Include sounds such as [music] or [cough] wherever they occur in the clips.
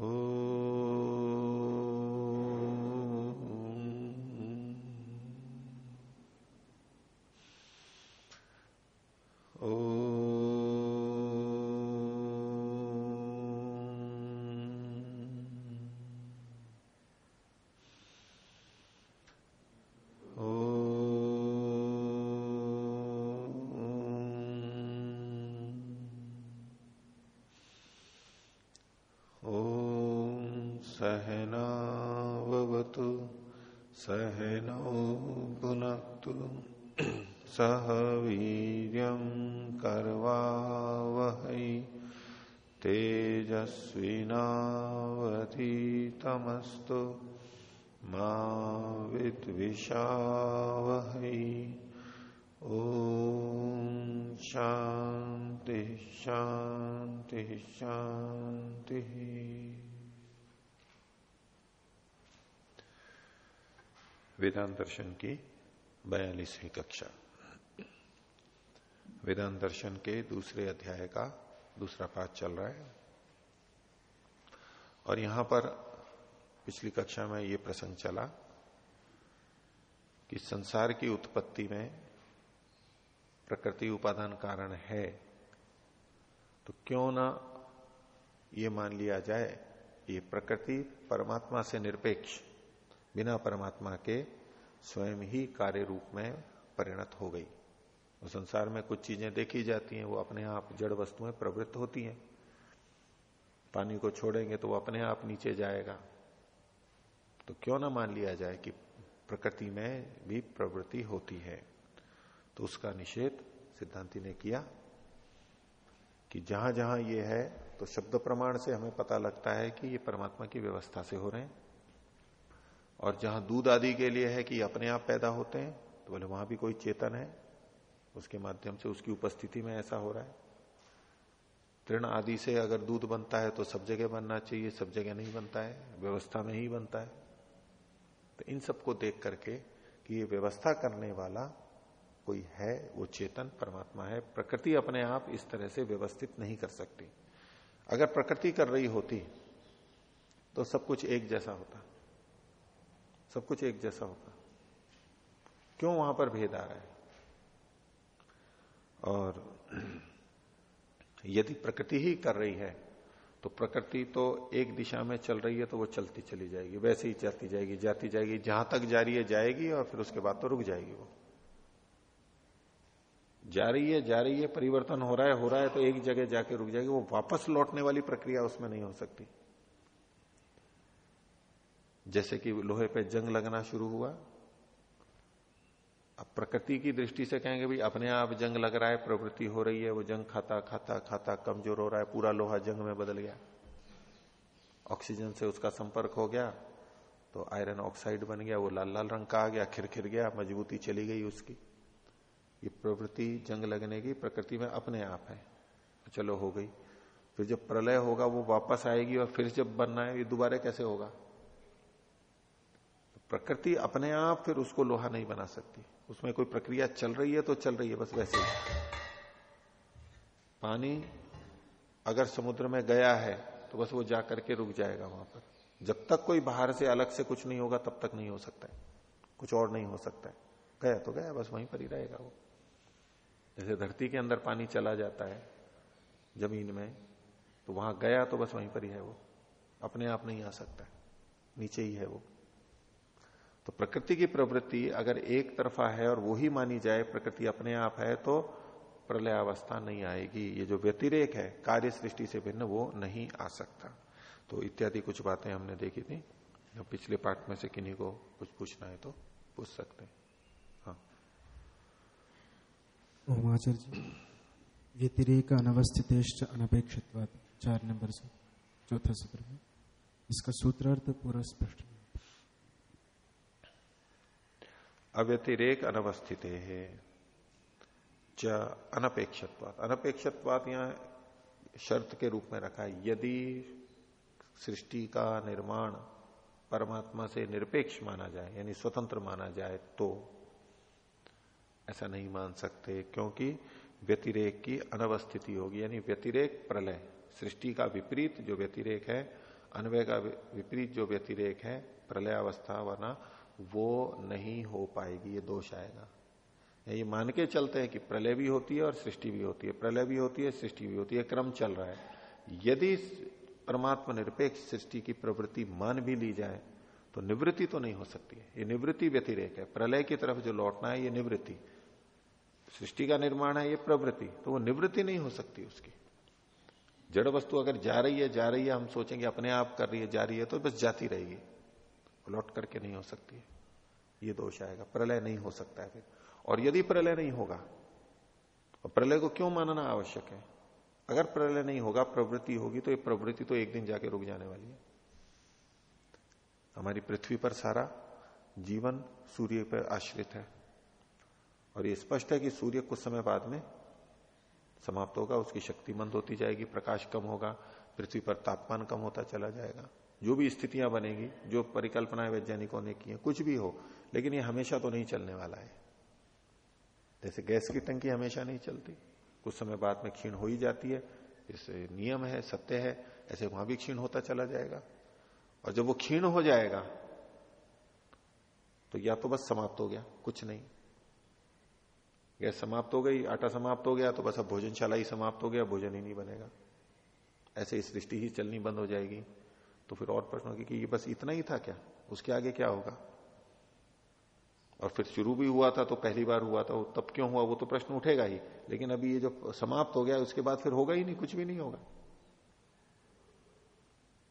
Oh. सह वीर कर्वावहै तेजस्विनावधीतमस्तु मा विद्विषावहै। ओ शांति शांति शांति वेदांत दर्शन की बयालीसवीं कक्षा। वेदांत दर्शन के दूसरे अध्याय का दूसरा पाठ चल रहा है। और यहाँ पर पिछली कक्षा में ये प्रसंग चला कि संसार की उत्पत्ति में प्रकृति उपादान कारण है। तो क्यों ना ये मान लिया जाए ये प्रकृति परमात्मा से निरपेक्ष, बिना परमात्मा के स्वयं ही कार्य रूप में परिणत हो गई। और संसार में कुछ चीज़ें देखी जाती हैं, वो अपने आप जड़ वस्तुएँ प्रवृत्त होती हैं। पानी को छोड़ेंगे तो वो अपने आप नीचे जाएगा। तो क्यों ना मान लिया जाए कि प्रकृति में भी प्रवृत्ति होती है? तो उसका निषेध सिद्धांति ने किया कि जहाँ जहाँ ये है तो शब्द प्रमाण से हमें पता लगता है कि ये परमात्मा की व्यवस्था से हो रहे हैं। और जहाँ दूध आदि के लिए है कि अपने आप पैदा होते हैं तो बोले वहाँ भी कोई चेतन है। उसके माध्यम से उसकी उपस्थिति में ऐसा हो रहा है। तृण आदि से अगर दूध बनता है तो सब जगह बनना चाहिए, सब जगह नहीं बनता है, व्यवस्था में ही बनता है। तो इन सबको देख करके कि ये व्यवस्था करने वाला कोई है, वो चेतन परमात्मा है, प्रकृति अपने आप इस तरह से व्यवस्थित नहीं कर सकती। अगर प्रकृति कर रही होती तो सब कुछ एक जैसा होता। सब कुछ एक जैसा होता। क्यों वहाँ पर भेद आ रहा है? और यदि प्रकृति ही कर रही है तो प्रकृति तो एक दिशा में चल रही है तो वो चलती चली जाएगी, वैसे ही चलती जाएगी, जाती जाएगी, जहाँ तक जा रही है जाएगी, और फिर उसके बाद तो रुक जाएगी वो। जा रही है जा रही है, परिवर्तन हो रहा है, हो रहा है तो एक जगह जाके रुक जाएगी, वो वापस लौटने वाली प्रक्रिया उसमें नहीं हो सकती। जैसे कि लोहे पे जंग लगना शुरू हुआ अब प्रकृति की दृष्टि से कहेंगे भाई अपने आप जंग लग रहा है, प्रवृत्ति हो रही है, वो जंग खाता खाता खाता कमज़ोर हो रहा है, पूरा लोहा जंग में बदल गया। ऑक्सीजन से उसका संपर्क हो गया तो आयरन ऑक्साइड बन गया, वो लाल लाल रंग का आ गया खिर गया, मजबूती चली गई उसकी। ये प्रवृत्ति जंग लगने की प्रकृति में अपने आप है। चलो हो गई। फिर जब प्रलय होगा, वो वापस आएगी और फिर जब बनना है, ये दोबारा कैसे होगा? प्रकृति अपने आप, फिर उसको लोहा नहीं बना सकती। उसमें कोई प्रक्रिया चल रही है तो चल रही है, बस वैसे ही। पानी अगर समुद्र में गया है तो बस वो जा करके रुक जाएगा वहाँ पर। जब तक कोई बाहर से अलग से कुछ नहीं होगा, तब तक नहीं हो सकता है। कुछ और नहीं हो सकता है। गया तो गया, बस वहीं पर ही रहेगा वो। जैसे धरती के अंदर पानी चला जाता है, ज़मीन में तो वहाँ गया तो बस वहीं पर ही है वो। अपने आप नहीं आ सकता नीचे ही है वो। तो प्रकृति की प्रवृत्ति अगर एक तरफा है और वो ही मानी जाए, प्रकृति अपने आप है तो प्रलय अवस्था नहीं आएगी। ये जो व्यतिरेक है कार्य सृष्टि से भिन्न वो नहीं आ सकता। तो इत्यादि कुछ बातें हमने देखी थी। पिछले पार्ट में से किन्हीं को कुछ पूछना है तो पूछ सकते हैं। हाँ। व्यतिरेक अनवस्थित अनपेक्षित चार नंबर से चौथा सूत्र में। इसका सूत्रार्थ पूरा स्पष्ट अव्यतिरेक अनवस्थित है च अनपेक्षत्वात। अनपेक्षत्वात यहाँ शर्त के रूप में रखा है। यदि सृष्टि का निर्माण परमात्मा से निरपेक्ष माना जाए, यानी स्वतंत्र माना जाए तो ऐसा नहीं मान सकते, क्योंकि व्यतिरेक की अनवस्थिति होगी, यानी व्यतिरेक प्रलय। सृष्टि का विपरीत जो व्यतिरेक है, अन्वय का विपरीत जो व्यतिरेक है प्रलय अवस्था वरना वो नहीं हो पाएगी, ये दोष आएगा। ये मान के चलते हैं कि प्रलय भी होती है और सृष्टि भी होती है। प्रलय भी होती है, सृष्टि भी होती है क्रम चल रहा है। यदि परमात्मा निरपेक्ष सृष्टि की प्रवृत्ति मान भी ली जाए तो निवृत्ति तो नहीं हो सकती है। ये निवृत्ति व्यतिरेक है। प्रलय की तरफ़ जो लौटना है, ये निवृत्ति। सृष्टि का निर्माण है, ये प्रवृत्ति। तो वो निवृत्ति नहीं हो सकती उसकी। जड़ वस्तु अगर जा रही है, जा रही है, हम सोचेंगे अपने आप कर रही है, जा रही है तो बस जाती रहेगी। लौट करके नहीं हो सकती। है ये दोष आएगा। प्रलय नहीं हो सकता है फिर। और यदि प्रलय नहीं होगा, और प्रलय को क्यों मानना आवश्यक है? अगर प्रलय नहीं होगा, प्रवृत्ति होगी तो ये प्रवृत्ति तो एक दिन जाके रुक जाने वाली है। हमारी पृथ्वी पर सारा जीवन सूर्य पर आश्रित है। और ये स्पष्ट है कि सूर्य कुछ समय बाद में समाप्त होगा, उसकी शक्ति मंद होती जाएगी, प्रकाश कम होगा, पृथ्वी पर तापमान कम होता चला जाएगा। जो भी स्थितियाँ बनेगी, जो परिकल्पनाएँ वैज्ञानिकों ने की है, कुछ भी हो, लेकिन ये हमेशा तो नहीं चलने वाला है। जैसे गैस की टंकी हमेशा नहीं चलती। कुछ समय बाद में क्षीण हो ही जाती है। इस नियम है, सत्य है, ऐसे वहाँ भी क्षीण होता चला जाएगा। और जब वो क्षीण हो जाएगा तो या तो बस समाप्त हो गया, कुछ नहीं। गैस समाप्त हो गई, आटा समाप्त हो गया तो बस अब भोजनशाला ही समाप्त हो गया, भोजन ही नहीं बनेगा। ऐसे सृष्टि ही चलनी बंद हो जाएगी। तो फिर और प्रश्न होगी कि ये बस इतना ही था क्या? उसके आगे क्या होगा? और फिर शुरू भी हुआ था तो पहली बार हुआ था तब क्यों हुआ, वो तो प्रश्न उठेगा ही। लेकिन अभी ये जो समाप्त हो गया, उसके बाद फिर होगा ही नहीं, कुछ भी नहीं होगा।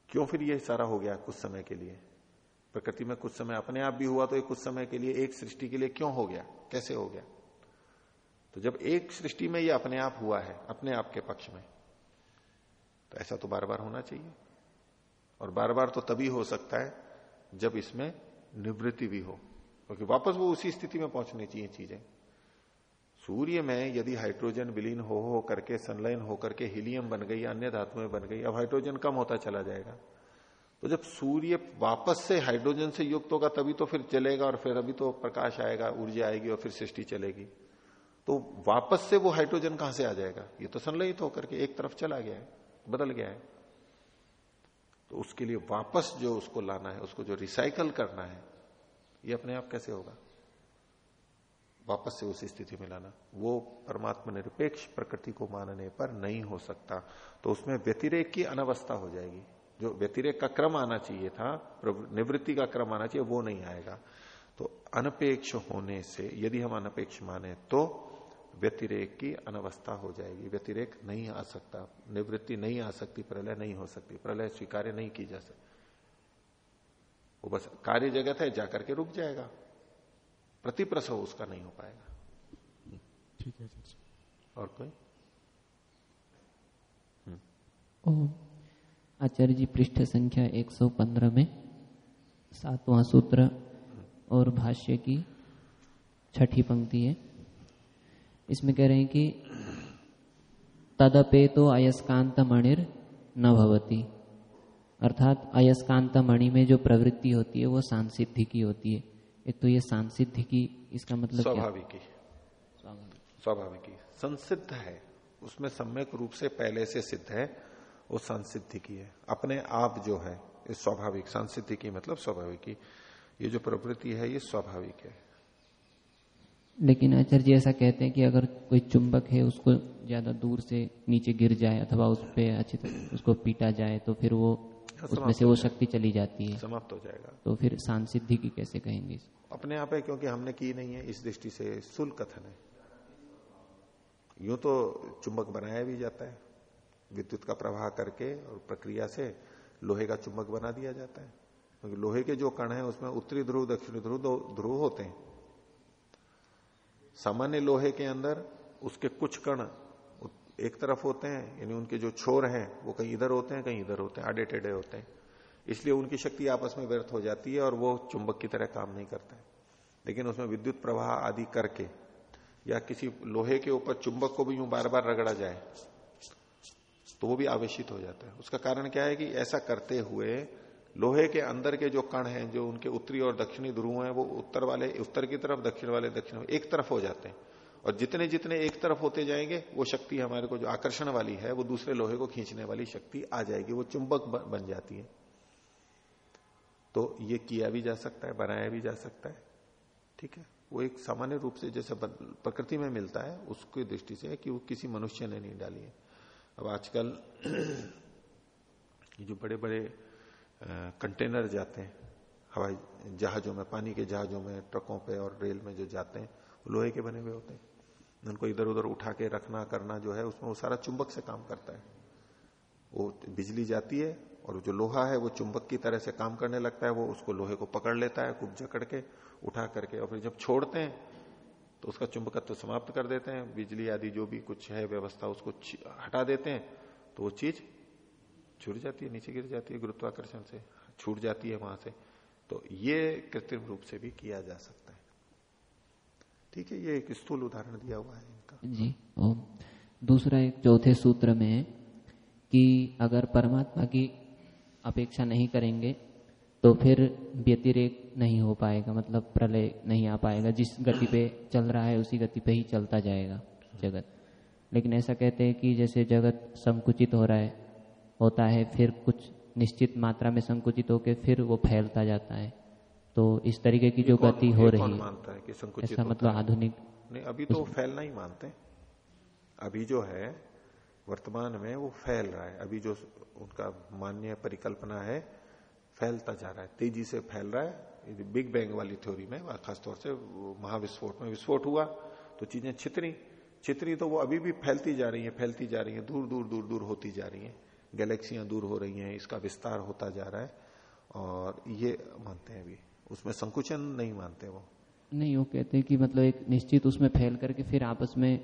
क्यों फिर ये सारा हो गया कुछ समय के लिए? प्रकृति में कुछ समय अपने आप भी हुआ तो ये कुछ समय के लिए, एक सृष्टि के लिए क्यों हो गया? कैसे हो गया? तो जब एक सृष्टि में ये अपने आप हुआ है, अपने आप के पक्ष में तो ऐसा तो बार बार होना चाहिए। और बार बार तो तभी हो सकता है जब इसमें निवृत्ति भी हो, क्योंकि वापस वो उसी स्थिति में पहुंचनी चाहिए चीज़ें। सूर्य में यदि हाइड्रोजन विलीन हो हो करके संलयन होकर के हीलियम बन गई, अन्य धातुएँ बन गई, अब हाइड्रोजन कम होता चला जाएगा। तो जब सूर्य वापस से हाइड्रोजन से युक्त होगा, तभी तो फिर चलेगा और फिर अभी तो प्रकाश आएगा, ऊर्जा आएगी और फिर सृष्टि चलेगी। तो वापस से वो हाइड्रोजन कहाँ से आ जाएगा? ये तो संलयित होकर के एक तरफ़ चला गया है, बदल गया है। तो उसके लिए वापस जो उसको लाना है, उसको जो रिसाइकल करना है, ये अपने आप कैसे होगा? वापस से उस स्थिति में लाना। वो परमात्मा निरपेक्ष प्रकृति को मानने पर नहीं हो सकता। तो उसमें व्यतिरेक की अनवस्था हो जाएगी। जो व्यतिरेक का क्रम आना चाहिए था निवृत्ति का क्रम आना चाहिए, वो नहीं आएगा। तो अनपेक्ष होने से, यदि हम अनपेक्ष माने तो व्यतिरेक की अनवस्था हो जाएगी। व्यतिरेक नहीं आ सकता। निवृत्ति नहीं आ सकती प्रलय नहीं हो सकती। प्रलय स्वीकार्य नहीं की जा सकती। वो बस कार्य जगत है जाकर के रुक जाएगा। प्रतिप्रसव उसका नहीं हो पाएगा। ठीक है और कोई? हम्म। आचार्य जी पृष्ठ संख्या 115 में सातवां सूत्र और भाष्य की छठी पंक्ति है। इसमें कह रहे हैं कि तदपे तो अयस्कांत मणिर न भवती। अर्थात अयस्कांत मणि में जो प्रवृत्ति होती है, वो सांसिद्धि की होती है। एक तो ये सांसिद्धि की, इसका मतलब स्वाभाविक। स्वाभाविक। संसिद्ध है। उसमें सम्यक रूप से पहले से सिद्ध है, वो संसिद्धि की है। अपने आप जो है स्वाभाविक। सांसिद्धि की मतलब स्वाभाविक। ये जो प्रवृत्ति है, ये स्वाभाविक है। लेकिन आचार्य जी ऐसा कहते हैं कि अगर कोई चुंबक है उसको ज़्यादा दूर से नीचे गिर जाए अथवा उस पर अच्छी तरह उसको पीटा जाए तो फिर वो उसमें से वो शक्ति चली जाती है। समाप्त हो जाएगा। तो फिर शांत सिद्धि की कैसे कहेंगे अपने आप है क्योंकि हमने की नहीं है इस दृष्टि से सुल कथन है। यूँ तो चुंबक बनाया भी जाता है विद्युत का प्रवाह करके और प्रक्रिया से लोहे का चुंबक बना दिया जाता है। क्योंकि लोहे के जो कण है उसमें उत्तरी ध्रुव दक्षिणी ध्रुव दो ध्रुव होते हैं। सामान्य लोहे के अंदर उसके कुछ कण एक तरफ़ होते हैं, यानी उनके जो छोर हैं, वो कहीं इधर होते हैं, कहीं इधर होते हैं, आडे टेढ़े होते हैं। इसलिए उनकी शक्ति आपस में व्यर्थ हो जाती है और वो चुंबक की तरह काम नहीं करता है। लेकिन उसमें विद्युत प्रवाह आदि करके, या किसी लोहे के ऊपर चुंबक को भी यूँ बार बार रगड़ा जाए तो वो भी आवेशित हो जाता है। उसका कारण क्या है कि ऐसा करते हुए लोहे के अंदर के जो कण हैं, जो उनके उत्तरी और दक्षिणी ध्रुव हैं, वो उत्तर वाले, उत्तर की तरफ़, दक्षिण वाले, दक्षिण एक तरफ़ हो जाते हैं। और जितने जितने एक तरफ़ होते जाएँगे, वो शक्ति हमारे को जो आकर्षण वाली है, वो दूसरे लोहे को खींचने वाली शक्ति आ जाएगी, वो चुंबक बन जाती है। तो ये किया भी जा सकता है, बनाया भी जा सकता है। ठीक है? वो एक सामान्य रूप से जैसे प्रकृति में मिलता है, उसकी दृष्टि से कि वो किसी मनुष्य ने नहीं डाली है। अब आजकल [clears throat] ये जो बड़े बड़े कंटेनर जाते हैं, हवाई जहाजों में, पानी के जहाजों में, ट्रकों पे और रेल में जो जाते हैं, वो लोहे के बने हुए होते हैं। उनको इधर उधर उठा के रखना, करना जो है, उसमें वो सारा चुंबक से काम करता है। वो बिजली जाती है और जो लोहा है, वो चुंबक की तरह से काम करने लगता है, वो उसको लोहे को पकड़ लेता है, खूब जकड़ के उठा करके और फिर जब छोड़ते हैं तो उसका चुंबकत्व तो समाप्त कर देते हैं। बिजली आदि जो भी कुछ है, व्यवस्था, उसको हटा देते हैं तो वो चीज़ छूट जाती है, नीचे गिर जाती है, गुरुत्वाकर्षण से छूट जाती है वहाँ से। तो ये कृत्रिम रूप से भी किया जा सकता है। ठीक है, ये एक स्थूल उदाहरण दिया हुआ है इनका। जी ओम दूसरा एक चौथे सूत्र में है कि अगर परमात्मा की अपेक्षा नहीं करेंगे तो फिर व्यतिरेक नहीं हो पाएगा मतलब प्रलय नहीं आ पाएगा। जिस गति पे चल रहा है, उसी गति पे ही चलता जाएगा जगत। लेकिन ऐसा कहते हैं कि जैसे जगत संकुचित हो रहा है होता है फिर कुछ निश्चित मात्रा में संकुचित होकर फिर वो फैलता जाता है। तो इस तरीके की जो गति हो रही है मानता है कि संकुचित ऐसा मतलब आधुनिक नहीं अभी तो फैलना ही मानते हैं। अभी जो है वर्तमान में वो फैल रहा है। अभी जो उनका मान्य परिकल्पना है फैलता जा रहा है। तेज़ी से फैल रहा है। बिग बैंग वाली थ्योरी में खासतौर से महाविस्फोट में विस्फोट हुआ तो चीज़ें छितरी छितरी तो वो अभी भी फैलती जा रही है फैलती जा रही है दूर दूर दूर दूर होती जा रही है। गैलेक्सियाँ दूर हो रही हैं इसका विस्तार होता जा रहा है और ये मानते हैं अभी। उसमें संकुचन नहीं मानते वो। नहीं वो कहते हैं कि मतलब एक निश्चित उसमें फैल करके फिर आपस में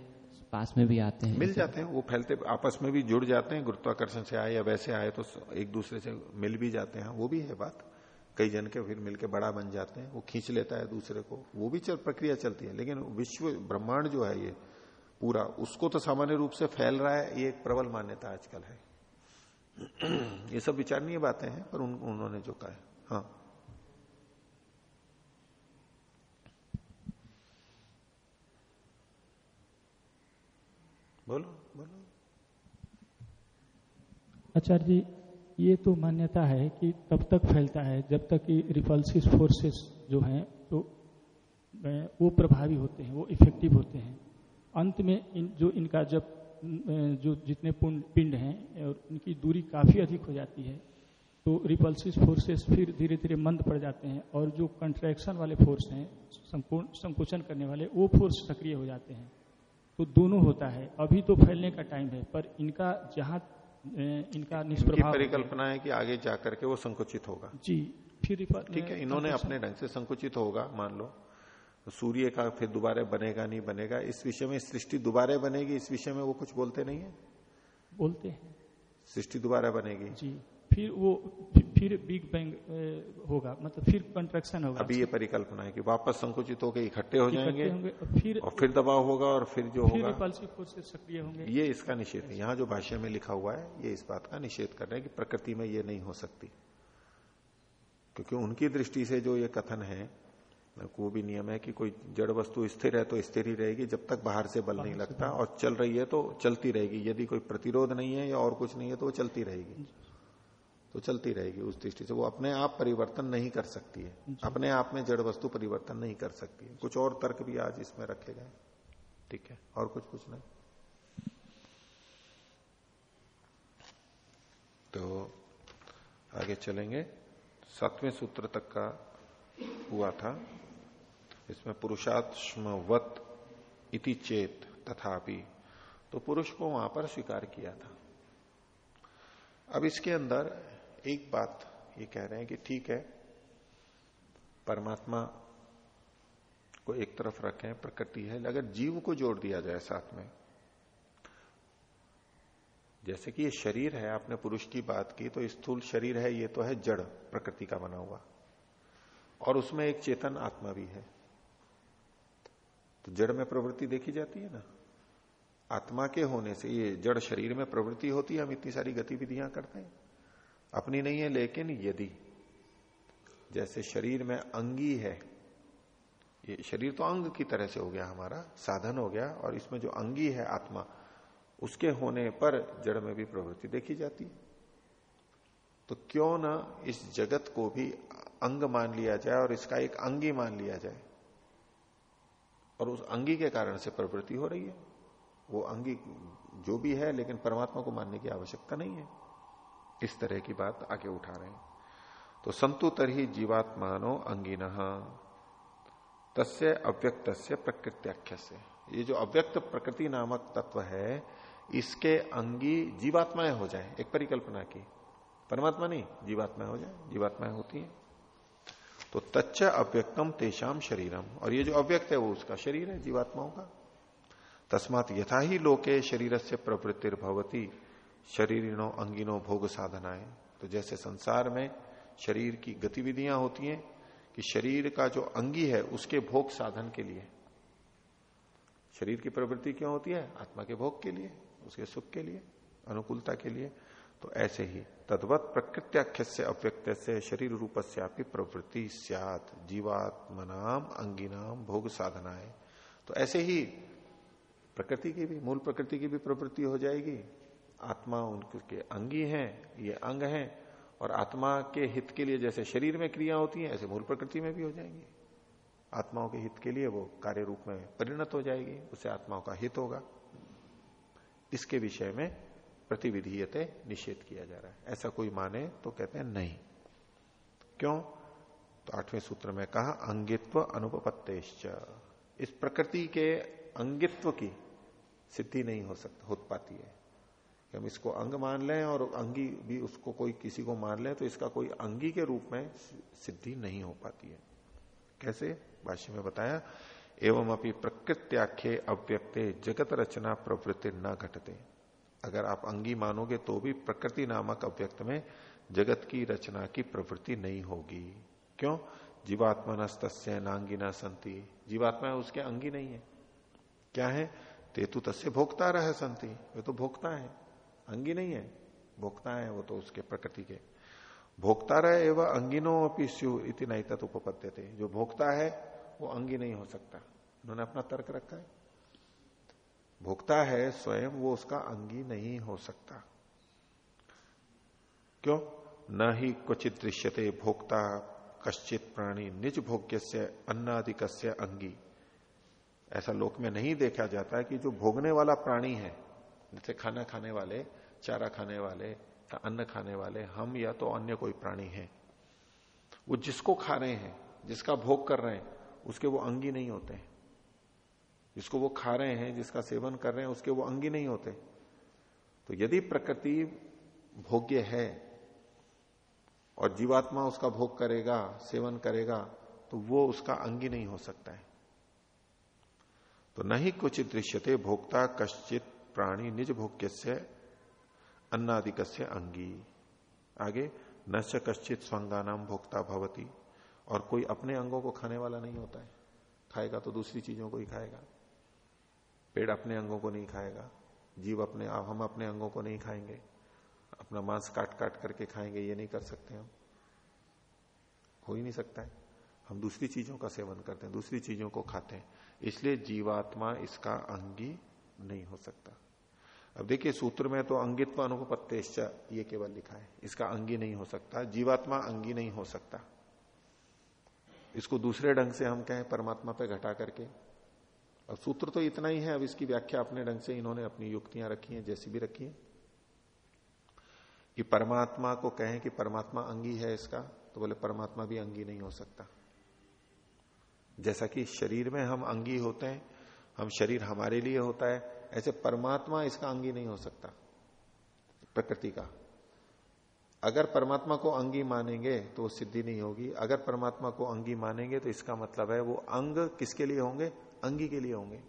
पास में भी आते हैं। मिल जाते हैं वो फैलते आपस में भी जुड़ जाते हैं गुरुत्वाकर्षण से आए या वैसे आए तो एक दूसरे से मिल भी जाते हैं। वो भी है बात। कई जन के फिर मिलके बड़ा बन जाते हैं वो खींच लेता है दूसरे को। वो भी चल प्रक्रिया चलती है लेकिन विश्व ब्रह्मांड जो है ये पूरा उसको तो सामान्य रूप से फैल रहा है ये एक प्रबल मान्यता आजकल है। [clears throat] ये सब विचारणीय बातें हैं पर उन, उन्होंने जो कहा है। हाँ। बोलो बोलो। आचार्य जी ये तो मान्यता है कि तब तक फैलता है जब तक कि रिपल्सिव फोर्सेस जो हैं तो वो प्रभावी होते हैं वो इफ़ेक्टिव होते हैं। अंत में इन जो इनका जब जो जितने पिंड हैं और उनकी दूरी काफ़ी अधिक हो जाती है तो रिपल्सिव फोर्सेस फिर धीरे धीरे मंद पड़ जाते हैं और जो कंट्रैक्शन वाले फोर्स हैं संपूर्ण संकुचन करने वाले वो फोर्स सक्रिय हो जाते हैं। तो दोनों होता है। अभी तो फैलने का टाइम है पर इनका जहाँ इनका निष्प्रभाव परिकल्पना है कि आगे जाकर के वो संकुचित होगा। जी फिर ठीक है इन्होंने अपने ढंग से संकुचित होगा मान लो। तो सूर्य का फिर दोबारा बनेगा नहीं बनेगा इस विषय में सृष्टि दोबारा बनेगी इस विषय में वो कुछ बोलते नहीं है? बोलते हैं। सृष्टि दोबारा बनेगी। जी फिर वो फिर बिग बैंग होगा मतलब फिर कंट्रक्शन होगा। अभी ये परिकल्पना है कि वापस संकुचित होकर इकट्ठे हो जाएँगे फिर और फिर दबाव होगा और फिर जो फिर होगा। सक्रिय होंगे। ये इसका निषेध है। यहाँ जो भाष्य में लिखा हुआ है ये इस बात का निषेध कर रहे हैं कि प्रकृति में ये नहीं हो सकती। क्योंकि उनकी दृष्टि से जो ये कथन है वो भी नियम है कि कोई जड़ वस्तु स्थिर है तो स्थिर ही रहेगी जब तक बाहर से बल नहीं लगता। और चल रही है तो चलती रहेगी। यदि कोई प्रतिरोध नहीं है या और कुछ नहीं है तो वो चलती रहेगी। तो चलती रहेगी उस दृष्टि से। वो अपने आप परिवर्तन नहीं कर सकती है। अपने आप में जड़ वस्तु परिवर्तन नहीं कर सकती है। कुछ और तर्क भी आज इसमें रखे गए। ठीक है? और कुछ कुछ नहीं तो आगे चलेंगे। सातवें सूत्र तक का हुआ था। इसमें पुरुषात्मवत इति चेत तथापि तो पुरुष को वहाँ पर स्वीकार किया था। अब इसके अंदर एक बात ये कह रहे हैं कि ठीक है, परमात्मा को एक तरफ़ रखें, प्रकृति है अगर जीव को जोड़ दिया जाए साथ में, जैसे कि ये शरीर है, आपने पुरुष की बात की तो स्थूल शरीर है, ये तो है जड़, प्रकृति का बना हुआ। और उसमें एक चेतन आत्मा भी है। तो जड़ में प्रवृत्ति देखी जाती है ना? आत्मा के होने से ये जड़ शरीर में प्रवृत्ति होती है, हम इतनी सारी गतिविधियाँ करते हैं। अपनी नहीं है, लेकिन यदि जैसे शरीर में अंगी है, ये शरीर तो अंग की तरह से हो गया हमारा, साधन हो गया, और इसमें जो अंगी है आत्मा, उसके होने पर जड़ में भी प्रवृत्ति देखी जाती है। तो क्यों ना इस जगत को भी अंग मान लिया जाए और इसका एक अंगी मान लिया जाए? और उस अंगी के कारण से प्रवृत्ति हो रही है। वो अंगी जो भी है, लेकिन परमात्मा को मानने की आवश्यकता नहीं है। इस तरह की बात आगे उठा रहे हैं। तो संतु तरही जीवात्मानो अंगिन, तस्य अव्यक्त से प्रकृत्याख्य से ये जो अव्यक्त प्रकृति नामक तत्व है, इसके अंगी जीवात्माएँ हो जाए। एक परिकल्पना की। परमात्मा नहीं, जीवात्माएँ हो जाए। जीवात्माएँ होती हैं। तो तच्च अव्यक्तम तेषाम शरीरम। और ये जो अव्यक्त है, वो उसका शरीर है, जीवात्माओं का। तस्मात यथा ही लोके शरीर से प्रवृत्तिर्भवती शरीरिनो अंगिनो भोग साधनाएँ तो जैसे संसार में शरीर की गतिविधियाँ होती हैं, कि शरीर का जो अंगी है, उसके भोग साधन के लिए। शरीर की प्रवृत्ति क्यों होती है? आत्मा के भोग के लिए, उसके सुख के लिए, अनुकूलता के लिए। तो ऐसे ही तद्वत प्रकृत्याख्य से अव्यक्त से शरीर रूप से आपकी प्रवृत्ति सियात। जीवात्मनाम, अंगिनाम, भोग साधनाएँ। तो ऐसे ही प्रकृति की भी, मूल प्रकृति की भी प्रवृत्ति हो जाएगी। आत्मा उनके अंगी हैं, ये अंग हैं, और आत्मा के हित के लिए जैसे शरीर में क्रिया होती है, ऐसे मूल प्रकृति में भी हो जाएँगी। आत्माओं के हित के लिए वो कार्य रूप में परिणत हो जाएगी उससे आत्माओं का हित होगा। इसके विषय में प्रतिविधीयते निषेध किया जा रहा है। ऐसा कोई माने तो कहते हैं नहीं। क्यों? तो आठवें सूत्र में कहा, अंगित्व अनुपत्तेश्च इस प्रकृति के अंगित्व की सिद्धि नहीं हो सकती हो पाती है। कि हम इसको अंग मान लें और अंगी भी उसको कोई किसी को मान लें तो इसका कोई अंगी के रूप में सिद्धि नहीं हो पाती है। कैसे? भाष्य में बताया एवं अपनी प्रकृत्याख्य अव्यक्ते जगत रचना प्रवृत्ति न घटते। अगर आप अंगी मानोगे तो भी प्रकृति नामक अव्यक्त में जगत की रचना की प्रवृत्ति नहीं होगी। क्यों? जीवात्मा नस्तस्य नांगिना संति। जीवात्मा है, उसके अंगी नहीं है। क्या है? तेतु तस्य भोक्ता रह संति। वे तो भोक्ता है। अंगी नहीं है। भोक्ता है वो तो उसके प्रकृति के। भोक्ता रहे एवं अंगिनो अपनी स्यु इति नहीं तत्पत्य थे जो भोक्ता है, वो अंगी नहीं हो सकता। उन्होंने अपना तर्क रखा है। भोक्ता है स्वयं, वो उसका अंगी नहीं हो सकता। क्यों? न ही क्वचित दृश्यते भोक्ता, कश्चित प्राणी, निज भोग्य से अन्नादिक अंगी। ऐसा लोक में नहीं देखा जाता है कि जो भोगने वाला प्राणी है, जैसे खाना खाने वाले, चारा खाने वाले, या अन्न खाने वाले, हम या तो अन्य कोई प्राणी है। वो जिसको खा रहे हैं, जिसका भोग कर रहे हैं, उसके वो अंगी नहीं होते जिसको वो खा रहे हैं, जिसका सेवन कर रहे हैं, उसके वो अंगी नहीं होते। तो यदि प्रकृति भोग्य है और जीवात्मा उसका भोग करेगा, सेवन करेगा तो वो उसका अंगी नहीं हो सकता है। तो नहीं कुछ दृश्यते भोक्ता कश्चित प्राणी निज भोग्य से अन्नादिक से अंगी। आगे, न कश्चित स्वंगा नाम भोक्ता भवती, और कोई अपने अंगों को खाने वाला नहीं होता है। खाएगा तो दूसरी चीज़ों को ही खाएगा। पेड़ अपने अंगों को नहीं खाएगा, जीव अपने हम अपने अंगों को नहीं खाएँगे, अपना मांस काट काट करके खाएँगे, ये नहीं कर सकते हम। हो ही नहीं सकता है। हम दूसरी चीज़ों का सेवन करते हैं, दूसरी चीज़ों को खाते हैं। इसलिए जीवात्मा इसका अंगी नहीं हो सकता। अब देखिए, सूत्र में तो अंगित्व अनुपत्य ये केवल लिखा है। इसका अंगी नहीं हो सकता, जीवात्मा अंगी नहीं हो सकता। इसको दूसरे ढंग से हम कहें, परमात्मा पे घटा करके। अब सूत्र तो इतना ही है, अब इसकी व्याख्या अपने ढंग से इन्होंने अपनी युक्तियाँ रखी हैं, जैसी भी रखी है। कि परमात्मा को कहें कि परमात्मा अंगी है इसका तो बोले, परमात्मा भी अंगी नहीं हो सकता। जैसा कि शरीर में हम अंगी होते हैं, हम शरीर हमारे लिए होता है, ऐसे परमात्मा इसका अंगी नहीं हो सकता, प्रकृति का। अगर परमात्मा को अंगी मानेंगे तो वो सिद्धि नहीं होगी। अगर परमात्मा को अंगी मानेंगे तो इसका मतलब है वो अंग किसके लिए होंगे? अंगी के लिए होंगे।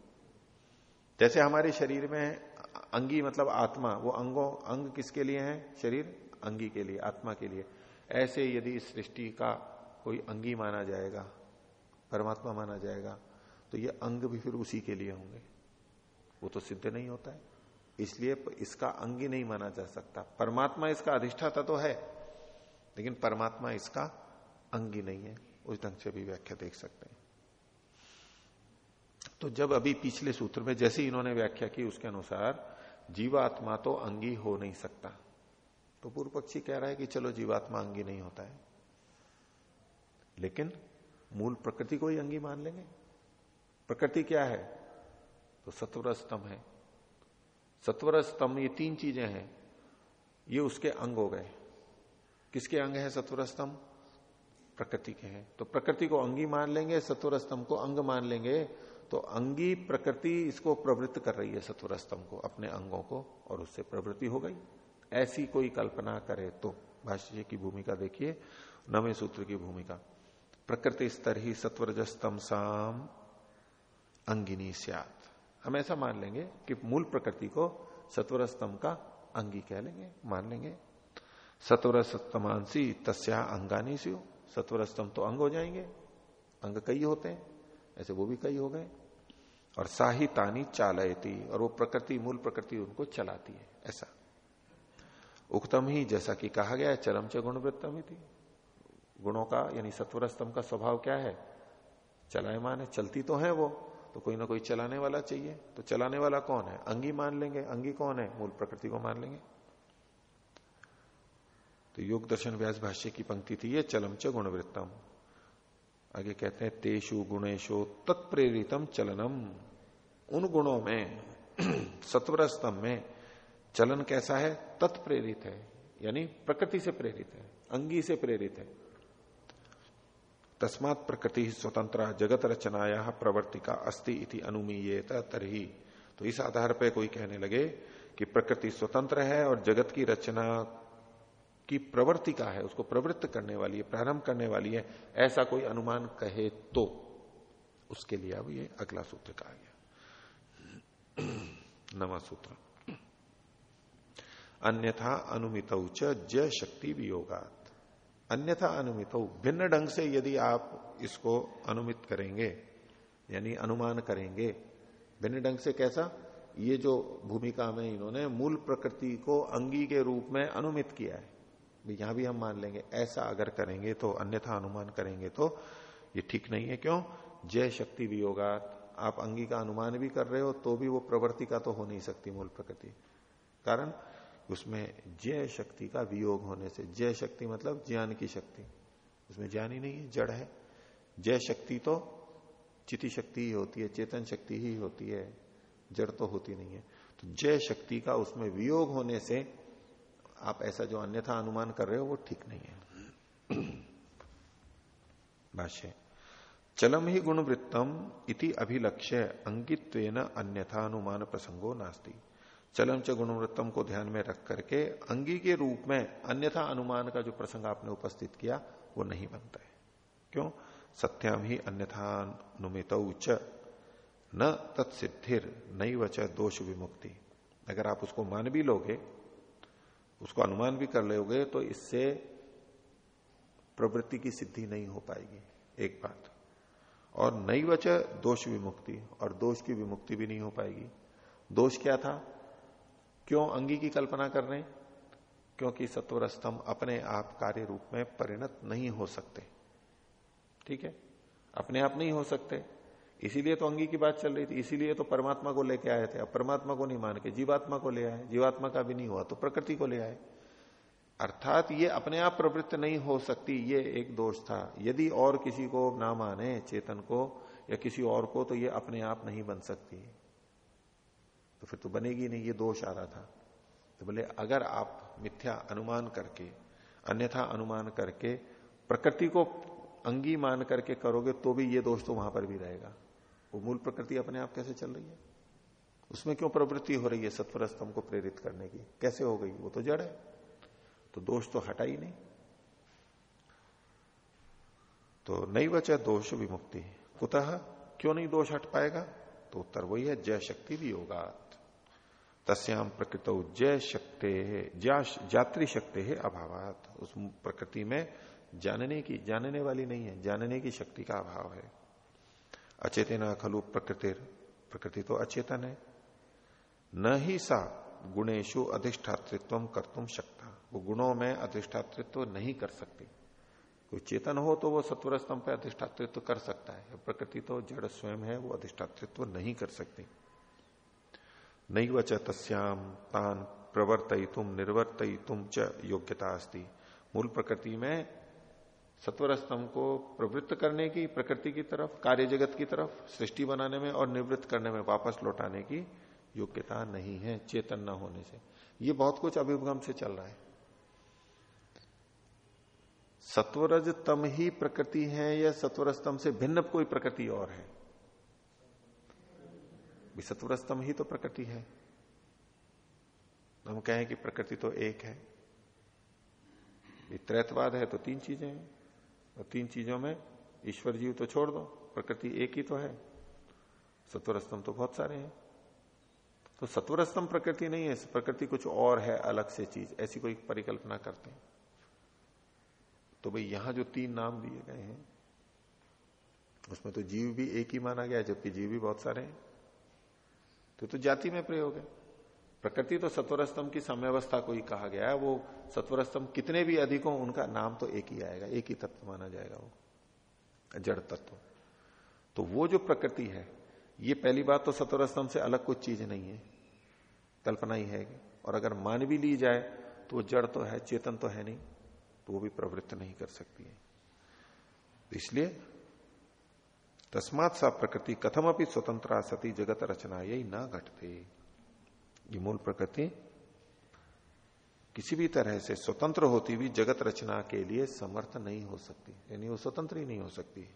जैसे हमारे शरीर में अंगी मतलब आत्मा, वो अंगों, अंग किसके लिए है? शरीर अंगी के लिए, आत्मा के लिए। ऐसे यदि इस सृष्टि का कोई अंगी माना जाएगा, परमात्मा माना जाएगा तो ये अंग भी फिर उसी के लिए होंगे। वो तो सिद्ध नहीं होता है। इसलिए इसका अंगी नहीं माना जा सकता। परमात्मा इसका अधिष्ठाता तो है, लेकिन परमात्मा इसका अंगी नहीं है। उस ढंग से भी व्याख्या देख सकते हैं। तो जब अभी पिछले सूत्र में जैसे इन्होंने व्याख्या की उसके अनुसार जीवात्मा तो अंगी हो नहीं सकता। तो पूर्व पक्षी कह रहा है कि चलो जीवात्मा अंगी नहीं होता है। लेकिन मूल प्रकृति को ही अंगी मान लेंगे। प्रकृति क्या है? तो सत्वर स्तंभ है। सत्वर स्तंभ ये तीन चीज़ें हैं। ये उसके अंग हो गए। किसके अंग है सत्वर स्तंभ प्रकृति के हैं। तो प्रकृति को अंगी मान लेंगे सत्वर स्तंभ को अंग मान लेंगे। तो अंगी प्रकृति इसको प्रवृत्त कर रही है सत्वर स्तंभ को, अपने अंगों को, और उससे प्रवृत्ति हो गई। ऐसी कोई कल्पना करे तो भाष्य की भूमिका देखिए, नवे सूत्र की भूमिका। प्रकृति स्तर ही सत्वरजस्तम साम अंगिनी सियात। हम ऐसा मान लेंगे कि मूल प्रकृति को सत्वर स्तंभ का अंगी कह लेंगे, मान लेंगे। सत्वर स्तमांसी तस्या अंगानी सी सत्वर स्तंभ तो अंग हो जाएँगे, अंग कई होते हैं, ऐसे वो भी कई हो गए। और साही तानी चालयती, और वो प्रकृति, मूल प्रकृति उनको चलाती है, ऐसा। उक्तम ही जैसा कि कहा गया है, चरम च गुणवृत्तम ही थी गुणों का, यानी सत्वर स्तंभ का स्वभाव क्या है? चलायमान है, चलती तो है वो तो कोई ना कोई चलाने वाला चाहिए। तो चलाने वाला कौन है? अंगी मान लेंगे। अंगी कौन है? मूल प्रकृति को मान लेंगे। तो योग दर्शन व्यास भाष्य की पंक्ति थी ये, चलम च गुणवृत्तम। आगे कहते हैं, तेषु गुणेशो तत्प्रेरितम चलनम। उन गुणों में सत्वर स्तंभ में चलन कैसा है? तत्प्रेरित है, यानी प्रकृति से प्रेरित है, अंगी से प्रेरित है। तस्मात प्रकृति स्वतंत्र जगत रचनाया प्रवर्तिका अस्ति इति अनुमीय तरही। तो इस आधार पर कोई कहने लगे कि प्रकृति स्वतंत्र है और जगत की रचना की प्रवर्तिका है, उसको प्रवृत्त करने वाली है, प्रारंभ करने वाली है, ऐसा कोई अनुमान कहे तो। उसके लिए अब ये अगला सूत्र कहा गया। नवा सूत्र। अन्यथा अनुमित ज शक्ति वियोगात। अन्यथा अनुमित भिन्न ढंग से यदि आप इसको अनुमित करेंगे, यानी अनुमान करेंगे, भिन्न ढंग से कैसा? ये जो भूमिका में इन्होंने मूल प्रकृति को अंगी के रूप में अनुमित किया है। यहाँ भी हम मान लेंगे, ऐसा अगर करेंगे तो अन्यथा अनुमान करेंगे तो ये ठीक नहीं है क्यों? जय शक्ति वियोगात। आप अंगी का अनुमान भी कर रहे हो तो भी वो प्रवृत्ति का तो हो नहीं सकती मूल प्रकृति। कारण, उसमें जय शक्ति का वियोग होने से, जय शक्ति मतलब ज्ञान की शक्ति। उसमें ज्ञान ही नहीं है, जड़ है। जय शक्ति तो चिति शक्ति ही होती है, चेतन शक्ति ही होती है, जड़ तो होती नहीं है। तो जय शक्ति का उसमें वियोग होने से आप ऐसा जो अन्यथा अनुमान कर रहे हो, वो ठीक नहीं है। [clears throat] भाष्य चलम ही गुणवृत्तम इति अभिलक्ष्य अंकित्व अन्यथा अनुमान प्रसंगो नास्ती। चलम च गुणवृत्तम को ध्यान में रख करके अंगी के रूप में अन्यथा अनुमान का जो प्रसंग आपने उपस्थित किया, वो नहीं बनता है। क्यों? सत्याम ही अन्यथानुमित न तत्सिद्धिर नई वच दोष विमुक्ति। अगर आप उसको मान भी लोगे, उसको अनुमान भी कर लोगे तो इससे प्रवृत्ति की सिद्धि नहीं हो पाएगी। एक बात। और नई वच दोष विमुक्ति, और दोष की विमुक्ति भी नहीं हो पाएगी। दोष क्या था? क्यों अंगी की कल्पना कर रहे क्योंकि सत्वर स्तंभ अपने आप कार्य रूप में परिणत नहीं हो सकते। ठीक है? अपने आप नहीं हो सकते। इसीलिए तो अंगी की बात चल रही थी। इसीलिए तो परमात्मा को लेके आए थे। अब परमात्मा को नहीं मान के जीवात्मा को ले आए। जीवात्मा का भी नहीं हुआ तो प्रकृति को ले आए। अर्थात ये अपने आप प्रवृत्त नहीं हो सकती, ये एक दोष था। यदि और किसी को ना माने, चेतन को या किसी और को तो ये अपने आप नहीं बन सकती। तो फिर तो बनेगी नहीं, ये दोष आ रहा था। तो बोले, अगर आप मिथ्या अनुमान करके, अन्यथा अनुमान करके, प्रकृति को अंगी मान करके करोगे तो भी ये दोष तो वहाँ पर भी रहेगा। वो मूल प्रकृति अपने आप कैसे चल रही है? उसमें क्यों प्रवृत्ति हो रही है सत्वर स्तंभ को प्रेरित करने की? कैसे हो गई? वो तो जड़ है। तो दोष तो हटा ही नहीं। तो नहीं बचा दोष विमुक्ति। कुतः? क्यों नहीं दोष हट पाएगा? तो उत्तर वही है, जय शक्ति भी होगा तस्याम प्रकृत जय शक्ति जात्री शक्ति है अभावात। उस प्रकृति में जानने की, जानने वाली नहीं है, जानने की शक्ति का अभाव है। अचेतना खलु प्रकृति प्रकृति तो अचेतन है। न ही सा गुणेशु अधिष्ठातृत्व कर तुम शकता। वो गुणों में अधिष्ठातृत्व नहीं कर सकती। कोई चेतन हो तो वो सत्वर स्तंभ पर अधिष्ठातृत्व कर सकता है। प्रकृति तो जड़ स्वयं है, वो अधिष्ठातृत्व नहीं कर सकती। नहीं वच तस्याम तान प्रवर्तई तुम निर्वर्तई तुम च योग्यता अस्ती। मूल प्रकृति में सत्वर स्तंभ को प्रवृत्त करने की, प्रकृति की तरफ़, कार्य जगत की तरफ़, सृष्टि बनाने में और निवृत्त करने में वापस लौटाने की योग्यता नहीं है, चेतन न होने से। ये बहुत कुछ अभिगम से चल रहा है। सत्वरज तम ही प्रकृति है या सत्वर स्तंभ से भिन्न कोई प्रकृति और है? सत्वर स्तंभ ही तो प्रकृति है। हम कहें कि प्रकृति तो एक है। त्रैतवाद है तो तीन चीज़ें हैं। और तीन चीज़ों में ईश्वर जीव तो छोड़ दो, प्रकृति एक ही तो है। सत्वर स्तंभ तो बहुत सारे हैं। तो सत्वर स्तंभ प्रकृति नहीं है, प्रकृति कुछ और है, अलग से चीज़। ऐसी कोई परिकल्पना करते हैं। तो भाई यहाँ जो तीन नाम दिए गए हैं, उसमें तो जीव भी एक ही माना गया जबकि जीव भी बहुत सारे हैं। तो तो जाति में प्रयोग है। प्रकृति तो सत्वर स्तंभ की साम्यावस्था को ही कहा गया है। वो सत्वर स्तंभ कितने भी अधिक हो, उनका नाम तो एक ही आएगा, एक ही तत्व माना जाएगा वो, जड़ तत्व। तो वो जो प्रकृति है, ये पहली बात तो सत्वर स्तंभ से अलग कुछ चीज़ नहीं है, कल्पना ही है। और अगर मान भी ली जाए तो जड़ तो है, चेतन तो है नहीं। तो वो भी प्रवृत्त नहीं कर सकती है। इसलिए तस्मात सा प्रकृति कथम अपनी स्वतंत्र सती जगत रचना यही ना घटते। ये मूल प्रकृति किसी भी तरह से स्वतंत्र होती हुई जगत रचना के लिए समर्थ नहीं हो सकती। यानी वो स्वतंत्र ही नहीं हो सकती।